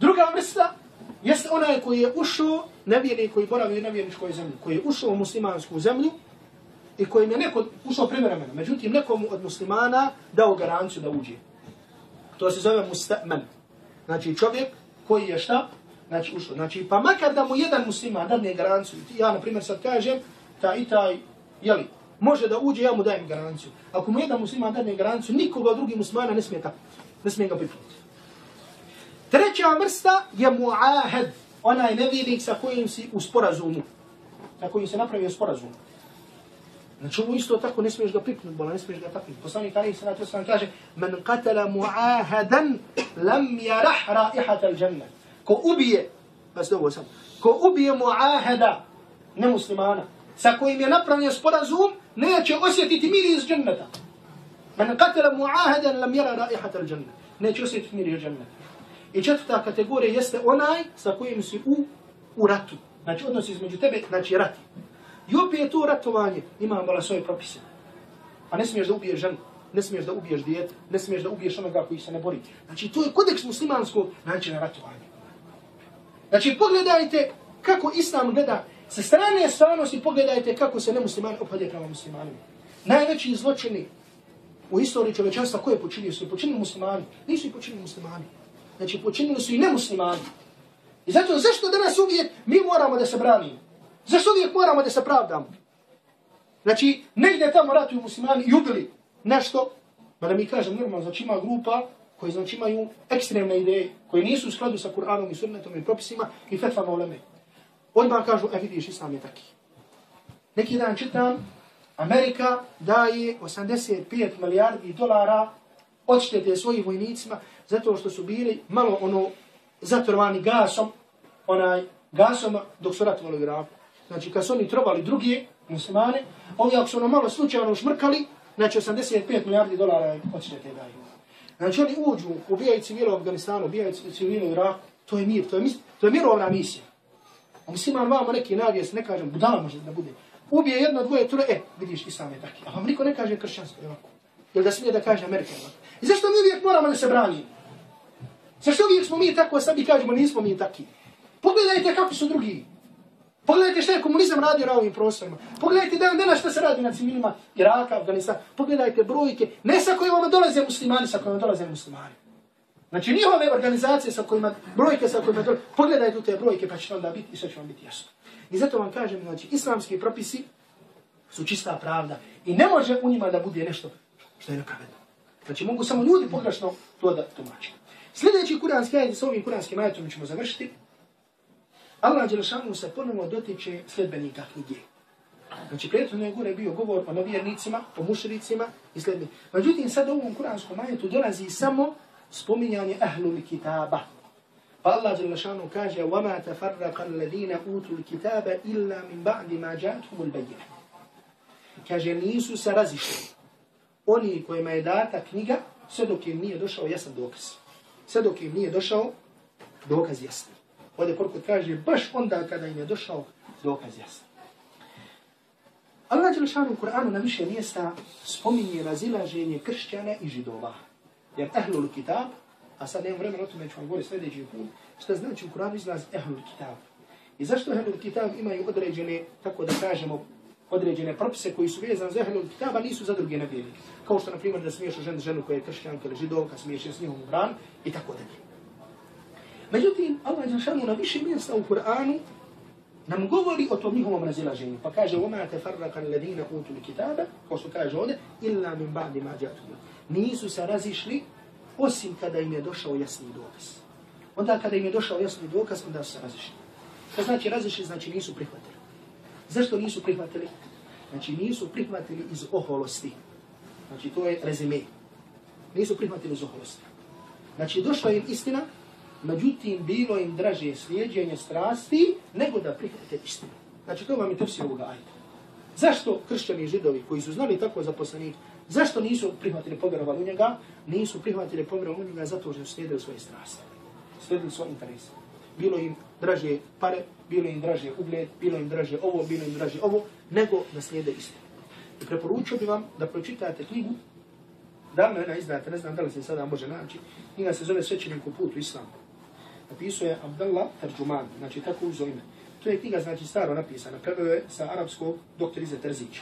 Druga vrsta jeste onaj koji je ušao, nevjerni koji boravi u nevjerničkoj zemlji, koji je ušao u muslimansku zemlju, i kojim je neko ušao privremeno. međutim nekomu od muslimana dao garanciju da uđe. To se zove mustamen. Znači čovjek koji je šta? Znači ušao. Znači pa makar da mu jedan musliman dadne garanciju, ja na primjer sad kažem, ta i taj, jeli, može da uđe, ja mu dajem garanciju. Ako mu jedan musliman dadne garanciju, nikoga drugi muslimana ne smije tako. Ne smije ga pipnuti. Treća vrsta je mu'ahad, onaj nevjernik sa kojim si u sporazumu. Sa kojim se napravio sporazum. Znači ovo isto tako ne smiješ ga piknuti, bola ne smiješ ga tapiti. Poslanik Ali se na to sam kaže, men qatala mu'ahadan lam yarah raihata al-janna. ko ubije, pa se ovo sam, ko ubije muaheda, nemuslimana, sa kojim je napravljen sporazum, neće osjetiti mir iz dženneta. Man qatala muahadan lam yara raihata al-janna. Neće osjetiti mir iz dženneta. I četvrta kategorija jeste onaj sa kojim si u, u ratu. Znači odnos između tebe, znači rati. I opet to ratovanje ima mala svoje propise. A ne smiješ da ubiješ ženu, ne smiješ da ubiješ dijete, ne smiješ da ubiješ onoga koji se ne bori. Znači to je kodeks muslimanskog načina ratovanja. Znači pogledajte kako islam gleda sa strane stvarnosti, pogledajte kako se nemuslimani opade prema muslimanima. Najveći zločini u istoriji čovečanstva koje počinili su počinili muslimani, nisu i počinili muslimani. Znači počinili su i nemuslimani. I zato zašto danas uvijek mi moramo da se branimo? Zašto uvijek moramo da se pravdamo? Znači, negdje tamo ratuju muslimani i ubili nešto, pa da mi kažem normalno, znači ima grupa koji znači imaju ekstremne ideje, koji nisu u skladu sa Kur'anom i sunnetom i propisima i fetvama uleme. Odmah kažu, e vidiš, islam je taki. Neki dan čitam, Amerika daje 85 milijardi dolara odštete svojim vojnicima zato što su bili malo ono zatrovani gasom, onaj gasom dok su ratovali u Iraku. Znači kad su oni trovali drugi muslimane, oni ako su ono malo slučajno ono šmrkali, znači 85 milijardi dolara odštete daju. Znači oni uđu, ubijaju civile u Afganistanu, ubijaju civile u Iraku, to je mir, to je, mis, to je mirovna misija. A musliman vama neki navijes, ne kažem, budala može da bude. Ubije jedno, dvoje, troje, e, vidiš, islam je taki. A vam niko ne kaže kršćanstvo je ovako. Jel da smije da kaže Amerika, je ovako. I zašto mi uvijek moramo da se branimo? Zašto uvijek smo mi tako, a sad mi kažemo, nismo mi taki. Pogledajte kako su drugi. Pogledajte šta je komunizam radio na ovim prostorima. Pogledajte dan danas šta se radi na civilima Iraka, Afganistana. Pogledajte brojke, ne sa kojima dolaze muslimani, sa kojima dolaze muslimani. Znači njihove organizacije sa kojima, brojke sa kojima dolaze, pogledajte te brojke pa će onda biti i sve će vam biti jasno. I zato vam kažem, znači, islamski propisi su čista pravda i ne može u njima da bude nešto što je nepravedno. Znači mogu samo ljudi pogrešno to da tumačiti. Sljedeći kuranski ajed s ovim kuranskim ajetom ćemo završiti. Allah Đelešanu se ponovo dotiče sljedbenika knjige. Znači, prijetno je gore bio govor o novjernicima, o mušricima i sljedbenika. Međutim, sad u ovom kuranskom ajetu dolazi samo spominjanje ahlul kitaba. Pa Allah Đelešanu kaže وَمَا تَفَرَّقَ الَّذِينَ أُوتُوا الْكِتَابَ إِلَّا مِنْ بَعْدِ مَا جَاتْهُمُ الْبَيِّنَ Kaže, nisu se razišli. Oni kojima je data knjiga, sve dok im nije došao jasan dokaz. Sve dok im nije došao dokaz jasni. Ovdje Korkut kaže, baš onda kada im je došao dokaz jasni. Allah Đelešanu u Kur'anu na više mjesta spominje razilaženje kršćana i židova. Jer Ehlul kitab, a sad nemam vremena o tome ću vam govoriti sljedeći put, šta znači u Kur'anu izlaz Ehlul kitab. I zašto Ehlul kitab imaju određene, tako da kažemo, određene propise koji su vezani za Ehlul Kitab, a nisu za druge nevjernike. Kao što, na primjer, da smiješ ženu, ženu koja je kršćanka ili židovka, smiješ je s njihom u bran i tako dalje. Međutim, Allah Đelšanu na više mjesta u Kur'anu nam govori o tom njihovom razilaženju. Pa kaže, وَمَا تَفَرَّقَ الَّذِينَ أُوتُوا الْكِتَابَ Kao što kaže ovdje, إِلَّا مِنْ بَعْدِ مَا جَاتُوا Nisu se razišli osim kada im je došao jasni dokaz. Onda kada im je došao jasni dokaz, onda su se razišli. Što znači razišli? Znači nisu prihvatili. Zašto nisu prihvatili? Znači nisu prihvatili iz oholosti. Znači to je rezime. Nisu prihvatili iz oholosti. Znači došla im istina, međutim bilo im draže slijedjenje strasti nego da prihvate istinu. Znači to vam je tefsir ovoga ajta. Zašto kršćani židovi koji su znali tako zaposlenik, zašto nisu prihvatili povjerovali u njega? Nisu prihvatili povjerovali u njega zato što su slijedili svoje strasti. Slijedili svoje interese. Bilo im draže pare, bilo im draže ugled, bilo im draže ovo, bilo im draže ovo, nego da slijede istinu. I preporučio bi vam da pročitate knjigu, davno je ona izdata, ne znam da li se sada može naći, knjiga se zove Svećenik u putu islamu opisuje Abdullah Abdallah Tarjuman, znači tako uzo ime. To je knjiga, znači staro napisana, preveo je sa arapskog doktor Ize Terzić.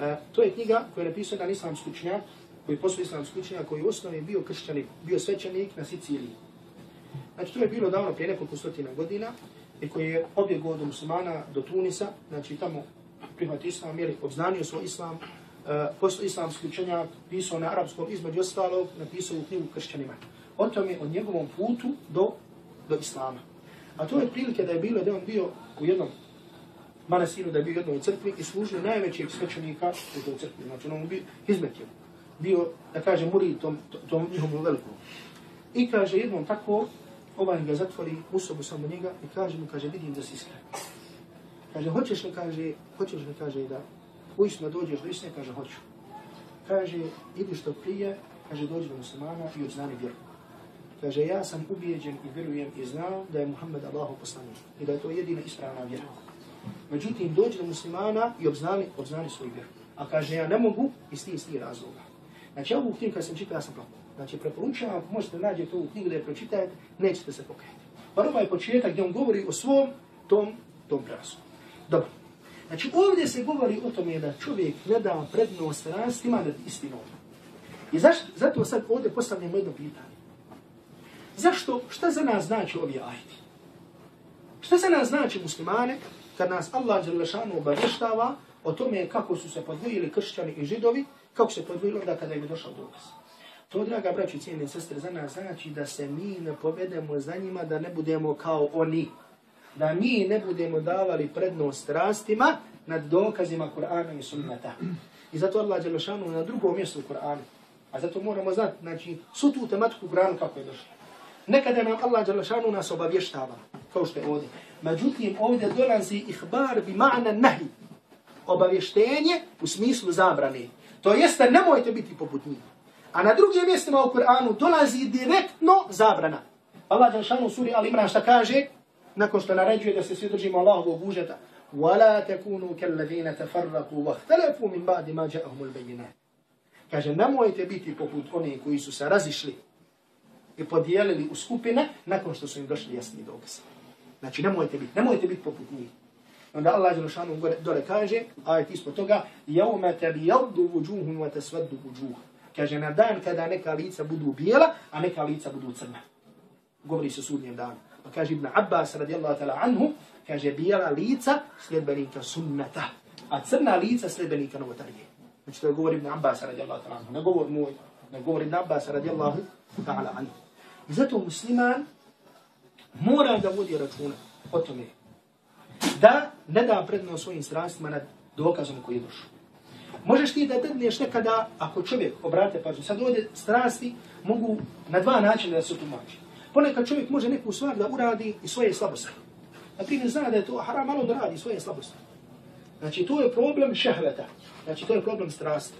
E, to je knjiga koja je napisao jedan islamski učenjak, koji je posao islamski učenjak, koji u osnovi bio kršćanik, bio svećanik na Siciliji. Znači to je bilo davno prije nekoliko stotina godina i koji je objegao od muslimana do Tunisa, znači tamo prihvatio islam, jer obznanio svoj islam, e, uh, postao islamski učenjak, pisao na arapskom, između ostalog, napisao u knjigu kršćanima. O tome, o njegovom putu do do islama. A to je prilike da je bilo da on bio u jednom manasiru, da je bio u jednoj crkvi i služio najvećeg svećenika u toj crkvi. Znači on bio izmetio. Bio, da kaže, muri tom, tom njihovom velikom. I kaže jednom tako, ovaj ga zatvori u sobu samo njega i kaže mu, kaže, vidim da si iskren. Kaže, hoćeš li, kaže, hoćeš li, kaže, da uistinu dođeš do istine, kaže, hoću. Kaže, idi što prije, kaže, dođi do muslimana i odznani vjeru. Kaže, ja sam ubijeđen i vjerujem i znam da je Muhammed Allahu poslanik i da je to jedina ispravna vjera. Međutim, dođe do muslimana i obznani, obznani svoj vjeru. A kaže, ja ne mogu iz tih istih razloga. Znači, ovu knjigu kad sam čitao, ja sam plakao. Znači, preporučujem, ako možete nađeti ovu knjigu da je pročitajete, nećete se pokajati. Prvo ovaj je početak gdje on govori o svom tom, tom prasu. Dobro. Znači, ovdje se govori o tome da čovjek ne da prednost rastima nad istinom. I zaš, zato sad ovdje postavljamo jedno pitanje. Zašto, šta za nas znači ovi ajdi? Šta za nas znači muslimane kad nas Allah Đelešanu obavještava o tome kako su se podvojili kršćani i židovi, kako se podvojili onda kada je došao dokaz. To, draga braći, cijene sestre, za nas znači da se mi ne povedemo za njima, da ne budemo kao oni. Da mi ne budemo davali prednost strastima nad dokazima Kur'ana i sunnata. I zato Allah Đelešanu na drugom mjestu u Kur'anu. A zato moramo znati, znači, su tu tematiku Kur'anu kako je došlo. Nekada nam Allah Đelešanu nas obavještava, kao što je ovdje. Međutim, ovdje dolazi ihbar bi ma'na nahi. Obavještenje u smislu zabrane. To jeste, nemojte biti poput njih. A na drugim mjestima u Kur'anu dolazi direktno zabrana. Allah Đelešanu u suri Al-Imran šta kaže? Nakon što naređuje da se svi držimo Allahovog užeta. وَلَا تَكُونُوا كَالَّذِينَ تَفَرَّقُوا وَاخْتَلَفُوا مِنْ بَعْدِ مَا جَاءَهُمُ الْبَيِّنَاتِ Kaže, nemojte biti poput oni koji su se razišli i podijelili u skupine nakon što su im došli jasni dokaze. Znači, nemojte biti, nemojte biti poput njih. Onda Allah je došanu dole kaže, a je ispod toga, jaume tebi javdu jaudu wa nu te. Kaže, na dan kada neka lica budu bijela, a neka lica budu crna. Govori se sudnjem danu. Pa kaže Ibn Abbas radijallahu ta'la anhu, kaže, bijela lica sljedbenika sunnata, a crna lica sljedbenika novotarije. Znači, to je govori Ibn Abbas radijallahu ta'la anhu, ne govori moj, ne govori Ibn Abbas radijallahu ta'la anhu. I zato musliman mora da vodi računa o tome da ne da prednost svojim strastima nad dokazom koji je došao. Možeš ti da dedneš nekada, ako čovjek, obrate pažnju, sad ovdje strasti mogu na dva načina da se tumači. Ponekad čovjek može neku stvar da uradi i svoje slabosti. A ti ne zna da je to haram, malo da radi svoje slabosti. Znači, to je problem šehveta. Znači, to je problem strasti.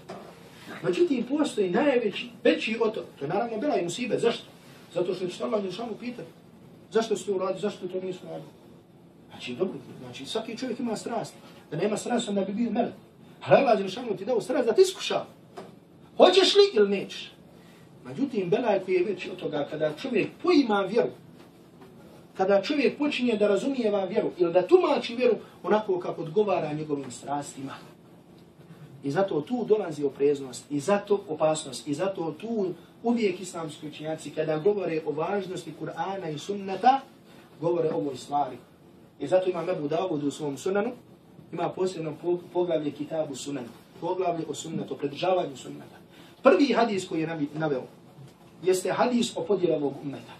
Međutim, postoji najveći, veći od to. To je naravno bila i musibe. Zašto? Zato što će Allah Đelšanu pitati. Zašto ste uradi, zašto to nisu uradili? Znači, dobro, znači, svaki čovjek ima strast. Da nema strast, onda bi bio melek. Ali Allah Đelšanu ti dao strast da ti iskuša. Hoćeš li ili nećeš? Međutim, belaj koji je već od toga, kada čovjek poima vjeru, kada čovjek počinje da razumijeva vjeru ili da tumači vjeru onako kako odgovara njegovim strastima. I zato tu dolazi opreznost, i zato opasnost, i zato tu uvijek islamski učenjaci kada govore o važnosti Kur'ana i sunnata, govore o ovoj stvari. I zato imam Ebu Dawud u svom sunanu, ima posebno poglavlje kitabu sunanu, poglavlje o sunnatu, o predržavanju sunnata. Prvi hadis koji je naveo jeste hadis o podjelavog ummeta.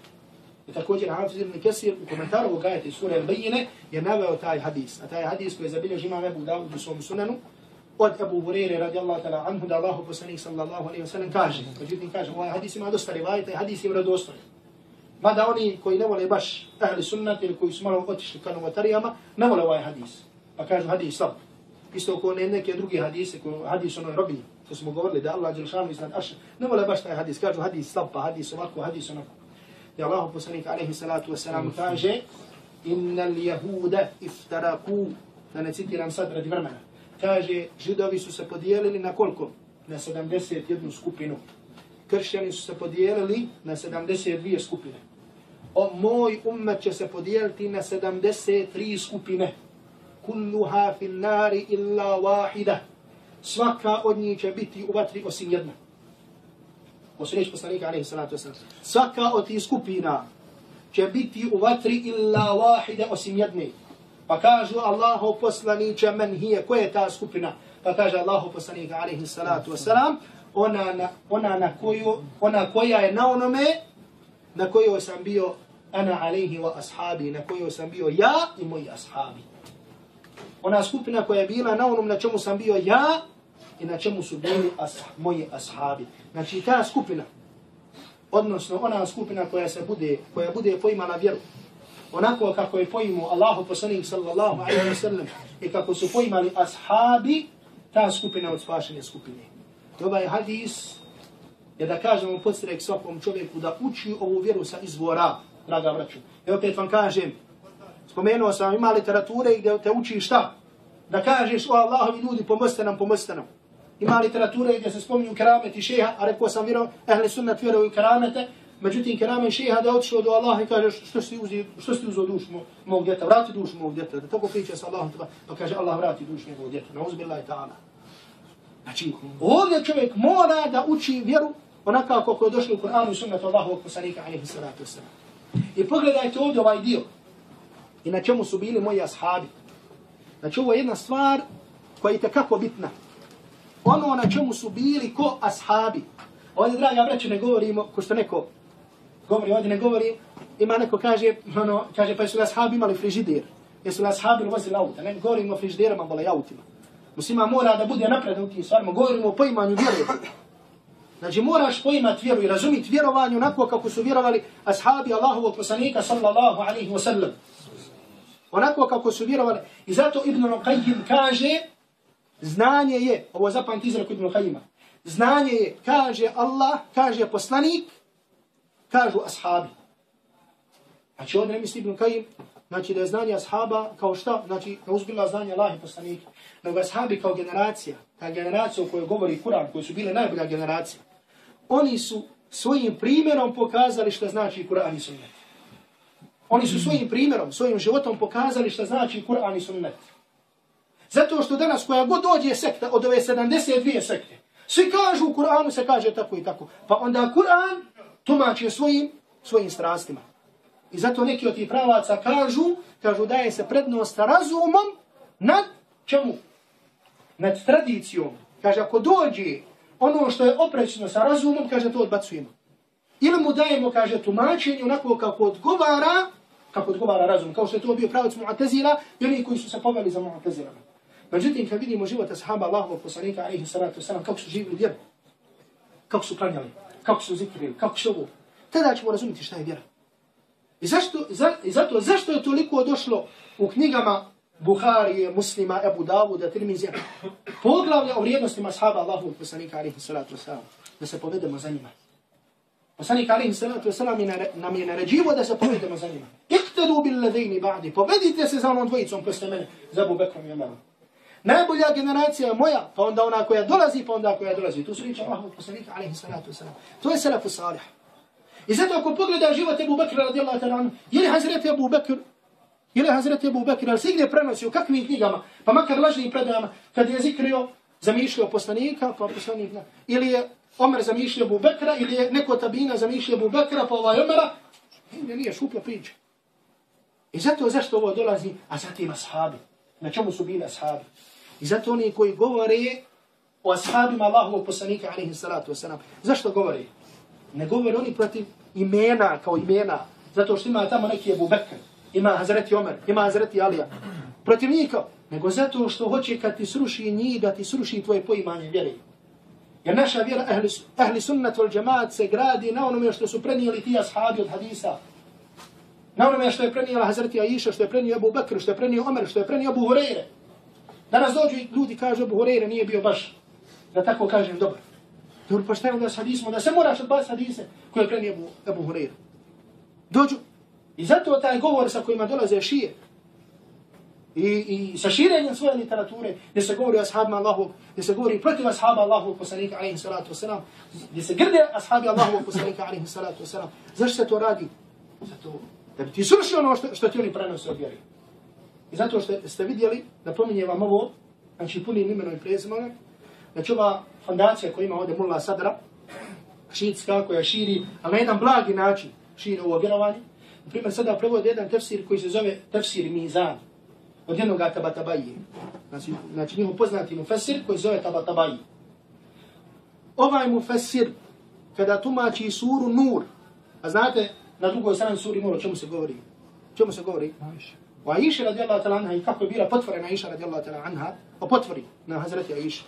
I također Hafiz ibn Kesir u komentaru ovog ajeta iz sura Al-Bayyine je naveo taj hadis. A taj hadis koji je zabilježi imam Ebu Dawud u svom sunanu, od Abu Hurere radijallahu ta'ala anhu da Allahu poslanik sallallahu alaihi wa sallam kaže. Međutim kaže, ovaj hadis ima dosta rivajta i hadis je vredostojan. Mada oni koji ne vole baš ahli sunnat ili koji su malo otišli ka novatarijama, ne vole ovaj hadis. Pa kažu hadis slab. Isto ko ne neke drugi hadise, ko hadis onoj robini, to smo govorili da Allah Đelšanu iznad Aša, ne vole baš taj hadis, kažu hadis slab, pa hadis ovako, hadis onako. I Allahu poslanik alaihi salatu wasalam kaže, innal jahuda iftaraku, da ne citiram sad radi vremena, kaže, židovi su se podijelili na koliko? Na 71 skupinu. Kršćani su se podijelili na 72 skupine. O moj ummet će se podijeliti na 73 skupine. Kulluha fil nari illa wahida. Svaka od njih će biti u vatri osim jedna. Osreći poslanika, alaihi salatu wasalam. Svaka od tih skupina će biti u vatri illa wahida osim jedne. Pa kažu Allahu poslaniće men hije, koja je ta skupina? Pa kaže Allahu poslaniće alaihi salatu wasalam, ona, na, ona, na koju, ona koja je na onome na kojoj sam bio ana alaihi wa ashabi, na kojoj sam bio ja i moji ashabi. Ona skupina koja je bila na onom na čemu sam bio ja i na čemu su bili as, moji ashabi. Znači ta skupina odnosno ona skupina koja se bude, koja bude poimala vjeru, onako kako je poimu Allahu poslanik sallallahu alaihi wa sallam i kako su poimali ashabi, ta skupina od spašene skupine. I ovaj hadis je da kažemo podstrek svakom čovjeku da uči ovu vjeru sa izvora, draga braću. I opet vam kažem, spomenuo sam, ima literature gdje te uči šta? Da kažeš, o Allahovi ljudi, pomozite nam, pomozite nam. Ima literature gdje se spominju kerameti šeha, a rekao sam vjero, ehli sunnat vjeruju keramete, međutim keramet šeha da je otišao do Allaha i kaže, što si uzio, što si uzio dušu mog djeta, vrati dušu mog djeta, da tako priča sa Allahom, pa kaže, Allah vrati dušu njegovog djeta, na uzbillahi ta'ala. Znači, ovdje čovjek mora da uči vjeru onaka kako je došlo u Kur'anu i sunnetu Allahu poslanika alaihi salatu wasalam. I pogledajte ovdje ovaj dio. I na čemu su bili moji ashabi. Znači, ovo je jedna stvar koja je tekako bitna. Ono na čemu su bili ko ashabi. Ovdje, draga braće, ne govorimo, ko što neko govori, ovdje ne govori, ima neko kaže, ono, kaže, pa jesu li ashabi imali frižider, Jesu li ashabi vozili auta? Ne govorimo o frižidirama, bole autima. Muslima mora da bude napredan u tim stvarima. Govorimo o poimanju vjeru. Znači moraš poimat vjeru i razumiti vjerovanje onako kako su vjerovali ashabi Allahovog poslanika sallallahu alaihi wa sallam. Onako kako su vjerovali. I zato Ibn Al-Qayyim kaže, znanje je, ovo zapamti izrak Ibn Qayyima, znanje je, kaže Allah, kaže poslanik, kažu ashabi. Znači ovdje ne misli Ibn Kajim, znači da je znanje ashaba kao šta, znači da uzbila znanje Allah i poslanika, nego ashabi kao generacija, ta generacija o kojoj govori Kur'an, koji su bile najbolja generacija, oni su svojim primjerom pokazali šta znači Kur'an i sunnet. Oni su svojim primjerom, svojim životom pokazali šta znači Kur'an i sunnet. Zato što danas koja god dođe sekta od ove 72 sekte, svi kažu u Kur'anu se kaže tako i tako. Pa onda Kur'an tumače svojim, svojim strastima. I zato neki od tih pravaca kažu, kažu daje se prednost razumom nad čemu? Nad tradicijom. Kaže, ako dođe ono što je oprečno sa razumom, kaže, to odbacujemo. Ili mu dajemo, kaže, tumačenje onako kako odgovara, kako odgovara razum, kao što je to bio pravac Mu'tazila i oni koji su se poveli za Mu'tazilama. Međutim, kad vidimo života sahaba Allahovog poslanika, alaihi salatu wasalam, kako su živili vjeru, kako su klanjali, kako su zikrili, kako su ovo, tada ćemo razumjeti šta je vjera. I, zašto, za, I zato, zašto je toliko došlo u knjigama Buharije, Muslima, Ebu Davuda, Tirmizija, poglavlja o vrijednostima sahaba Allahovog poslanika, alihi salatu wasalam, da se povedemo za njima. Poslanik alaihi salatu wasalam nam je naređivo da se povedemo za njima. Iktadu bil ladejni ba'di, povedite se za onom dvojicom posle mene, za Abubekrom i Omerom. Najbolja generacija je moja, pa onda ona koja dolazi, pa onda koja dolazi. Tu su riječi Allahovog poslanika, alaihi salatu wasalam. To je salafu salih. I zato ako pogleda život Ebu Bekra radijallahu ta'ala, je li Hazreti Ebu Bekr, je li Hazreti Ebu Bekr, ali se gdje prenosi u kakvim knjigama, pa makar lažnim predajama, kad je zikrio, zamišljio poslanika, pa poslanik, na, ili je Omer zamišljio Ebu Bekra, ili je neko tabina zamišljio Ebu Bekra, pa ovaj Omera, ne, nije šupla priča. I zato zašto ovo dolazi, a zatim ashabi. Na čemu su bili ashabi? I zato oni koji govore o ashabima Allahovog poslanika, alaihi salatu wasalam, zašto govore? Ne govore oni protiv imena kao imena, zato što ima tamo neki Ebu Bekr, ima Hazreti Omer, ima Hazreti Alija. Protiv njih kao, nego zato što hoće kad ti sruši njih, da ti sruši tvoje poimanje vjere. Jer naša vjera, ahli, ahli sunnat wal džamaat se gradi na onome što su prenijeli ti ashabi od hadisa. Na onome što je prenijela Hazreti Aisha, što je prenio Ebu Bekr, što je prenio Omer, što je prenio Abu Hureyre. Danas dođu ljudi kažu Abu Hureyre nije bio baš, da tako kažem, dobro. Dobro, pa šta je onda s hadismom? Da se moraš odbaciti hadise koje je prenio Abu, Ebu Hureyre. Dođu. I zato taj govor sa kojima dolaze šije, i, i sa širenjem svoje literature, gdje se govori o ashabima Allahu, gdje se govori protiv ashaba Allahu poslanika alaihi salatu wasalam, gdje se grde ashabi Allahu poslanika alaihi salatu wasalam. Zašto se to radi? Zato da bi ti sruši ono što, što ti oni prenose od vjeri. I zato što ste vidjeli, da pominje vam ovo, znači punim imenom i prezimom, znači ova fondacija koja ima ovdje Mulla Sadra, šiitska koja širi, ali na jedan blagi način širi ovo vjerovanje. Naprimjer, sada prevode jedan tefsir koji se zove tefsir Mizan od jednog Tabatabaji. Znači, znači njihov poznati mufesir koji zove Tabatabaji. Ovaj mufesir, kada tumači suru Nur, a znate, na drugoj strani suri Nur, o čemu se govori? O čemu se govori? O Aisha radijallahu ta'la anha i kako je bila potvorena Aisha radijallahu ta'la anha, o potvori na Hazreti Aisha.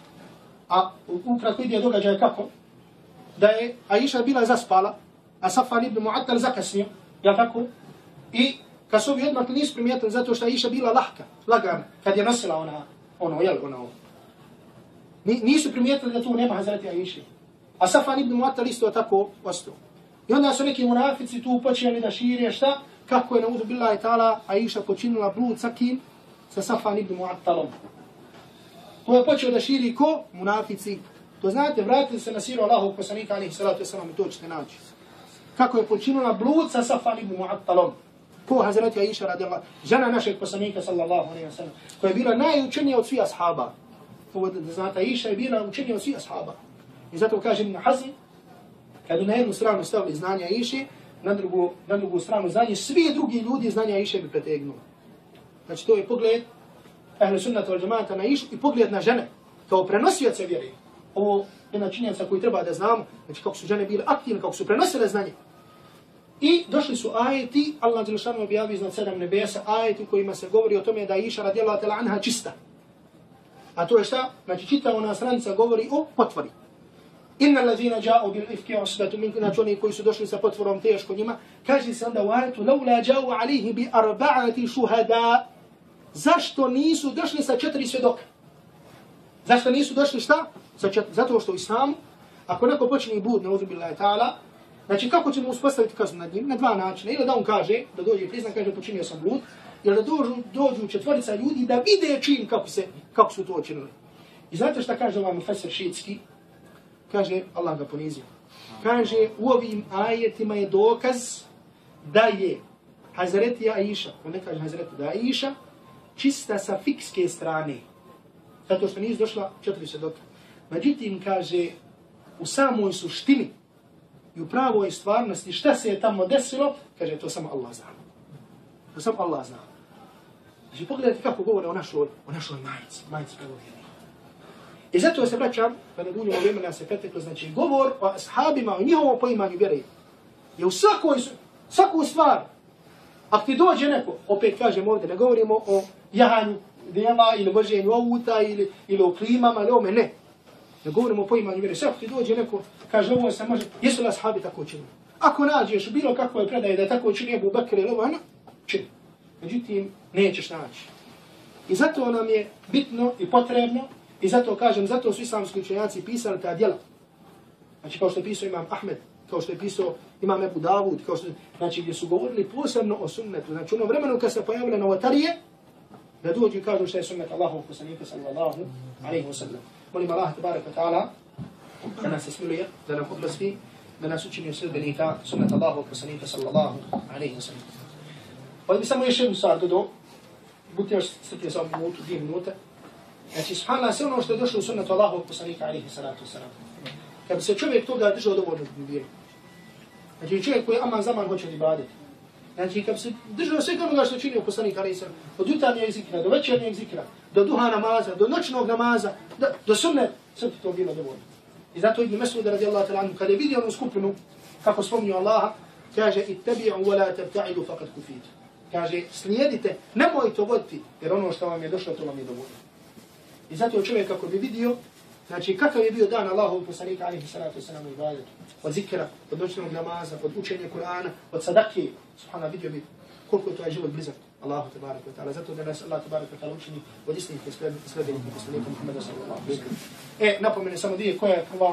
A ukratko ide događaj kako? Da je Aisha bila zaspala a Safan ibn Mu'attal zakasnio, ja tako? I kad su ovi odmah nisu primijetili zato što je Iša bila lahka, lagana, kad je nosila ona, ono, jel, ona, ovo. Ni, nisu primijetili da tu nema Hazreti Aisha. A Safan ibn Mu'attal isto tako ostao. I onda su neki munafici tu počeli da šire šta? Kako je na uzu billahi ta'ala Aisha počinila blud sa kim? Sa Safan ibn Mu'attalom. To je počeo da širi ko? Munafici. To znate, vratili se na siru Allahu poslanika alihi salatu wasalam i to ćete naći. Kako je počinila blud sa Safan ibn Mu'attalom. Ko Hazreti Aisha radijallahu, žena našeg poslanika sallallahu alaihi wa sallam, koja je bila najučenija od svih ashaba. Ovo da znate, Aisha je bila učenija od svih ashaba. I zato kaže Ibn Hazm, kad na jednu stranu stavili znanja Aisha, na drugu, na drugu stranu znanje, svi drugi ljudi znanja Aisha bi pretegnuli. Znači to je pogled ehle sunnata wal džemata na Aisha i pogled na žene, kao prenosioce vjere. Ovo je jedna činjenica koju treba da znamo, znači kako su žene bile aktivne, kako su prenosile znanje. I došli su ajeti, Allah Đelšanu objavio iznad sedam nebesa, ajeti u kojima se govori o tome da je Iša radijallahu ta'la anha čista. A to je šta? Znači čita ona stranica govori o potvori. Inna allazina ja'u bil ifki usbatu minkum, znači koji su došli sa potvorom teško njima, kaže se onda u ajetu, laula ja'u alihi bi arba'ati šuhada. Zašto nisu došli sa četiri svjedoka? Zašto nisu došli šta? Sa. Zato što islam, ako neko počne bud, na uzubillahi ta'ala, Znači, kako ćemo uspostaviti kaznu nad njim? Na dva načina. Ili da on kaže, da dođe i prizna, kaže, počinio sam blud, ili da dođu, dođu četvorica ljudi da vide čin kako, se, kako su to učinili. I znate šta kaže ovaj Mufesir Šitski? Kaže, Allah ga ponizio. Kaže, u ovim ajetima je dokaz da je Hazreti Aisha, on ne kaže Hazreti da Aisha, čista sa fikske strane. Zato što nije došla četiri svjedoka. Međutim, kaže, u samoj suštini, i u pravoj stvarnosti šta se je tamo desilo, kaže to samo Allah zna. To samo Allah zna. Znači pogledajte kako govore o našoj, o našoj majici, majici pravovjeri. I zato se vraćam, pa da ne duljimo vremena se preteklo, znači govor o ashabima, o njihovom poimanju vjere. Je u svakoj, svaku stvar, ako ti dođe neko, opet kažem ovdje, ne govorimo o jahanju djela ili vrženju ovuta ili, ili o klimama ili ome, ne. Ne govorimo o poimanju vjere. Sve ako ti dođe neko, kaže ovo se može, jesu li ashabi tako činili? Ako nađeš bilo kako je predaje da je tako čini Ebu Bakr ili ovo, čini. Međutim, nećeš naći. I zato nam je bitno i potrebno, i zato kažem, zato su islamski učenjaci pisali ta djela. Znači, kao što je pisao imam Ahmed, kao što je pisao imam Ebu Davud, kao što, znači, gdje su govorili posebno o sunnetu. Znači, ono vremenu kad se pojavile novotarije, da dođu i kažu šta je sunnet Allahu poslanika sallallahu alaihi wa sallam. Molim Allah, tabarak wa ta'ala, da nas ismiluje, da nam oblasvi, da nas učini sredbenika sunnet Allahov poslanika sallallahu alaihi wa sallam. Pa bi samo još jednu stvar dodao, budite još strpili samo minutu, dvije minute. Znači, subhanallah, sve ono što je došlo u sunnetu Allahovog poslanika alihi salatu wasalam. Kad bi se čovjek toga držao dovoljno bi bio. Znači, čovjek koji aman zaman hoće li baditi. Znači, kad bi se držao svega onoga što činio poslanik alaihi sallam, od jutarnjeg zikra, do večernjeg zikra, do duha namaza, do noćnog namaza, do, do sunne, sve bi to bilo dovoljno. I zato Ibn Mesud radijallahu ta'ala anhu, kada je vidio onu skupinu, kako spomnio Allaha, kaže, ittabi'u wa la tabta'idu faqad kufitu. Kaže, slijedite, nemojte voditi, jer ono što vam je došlo, to vam je dovoljno. I zato čovjek kako bi vidio, znači kakav je bio dan Allahu poslanika alihi salatu wasalam u ibadetu, od zikra, od noćnog namaza, od učenja Kur'ana, od sadake, subhana vidio bi koliko je to je život blizak Allahu tabarak wa ta'ala. Zato da nas Allah tabarak wa ta'ala učini od istinih sledbenika poslanika Muhammeda sallallahu alaihi wa sallam. E, napomene samo dvije koja je prva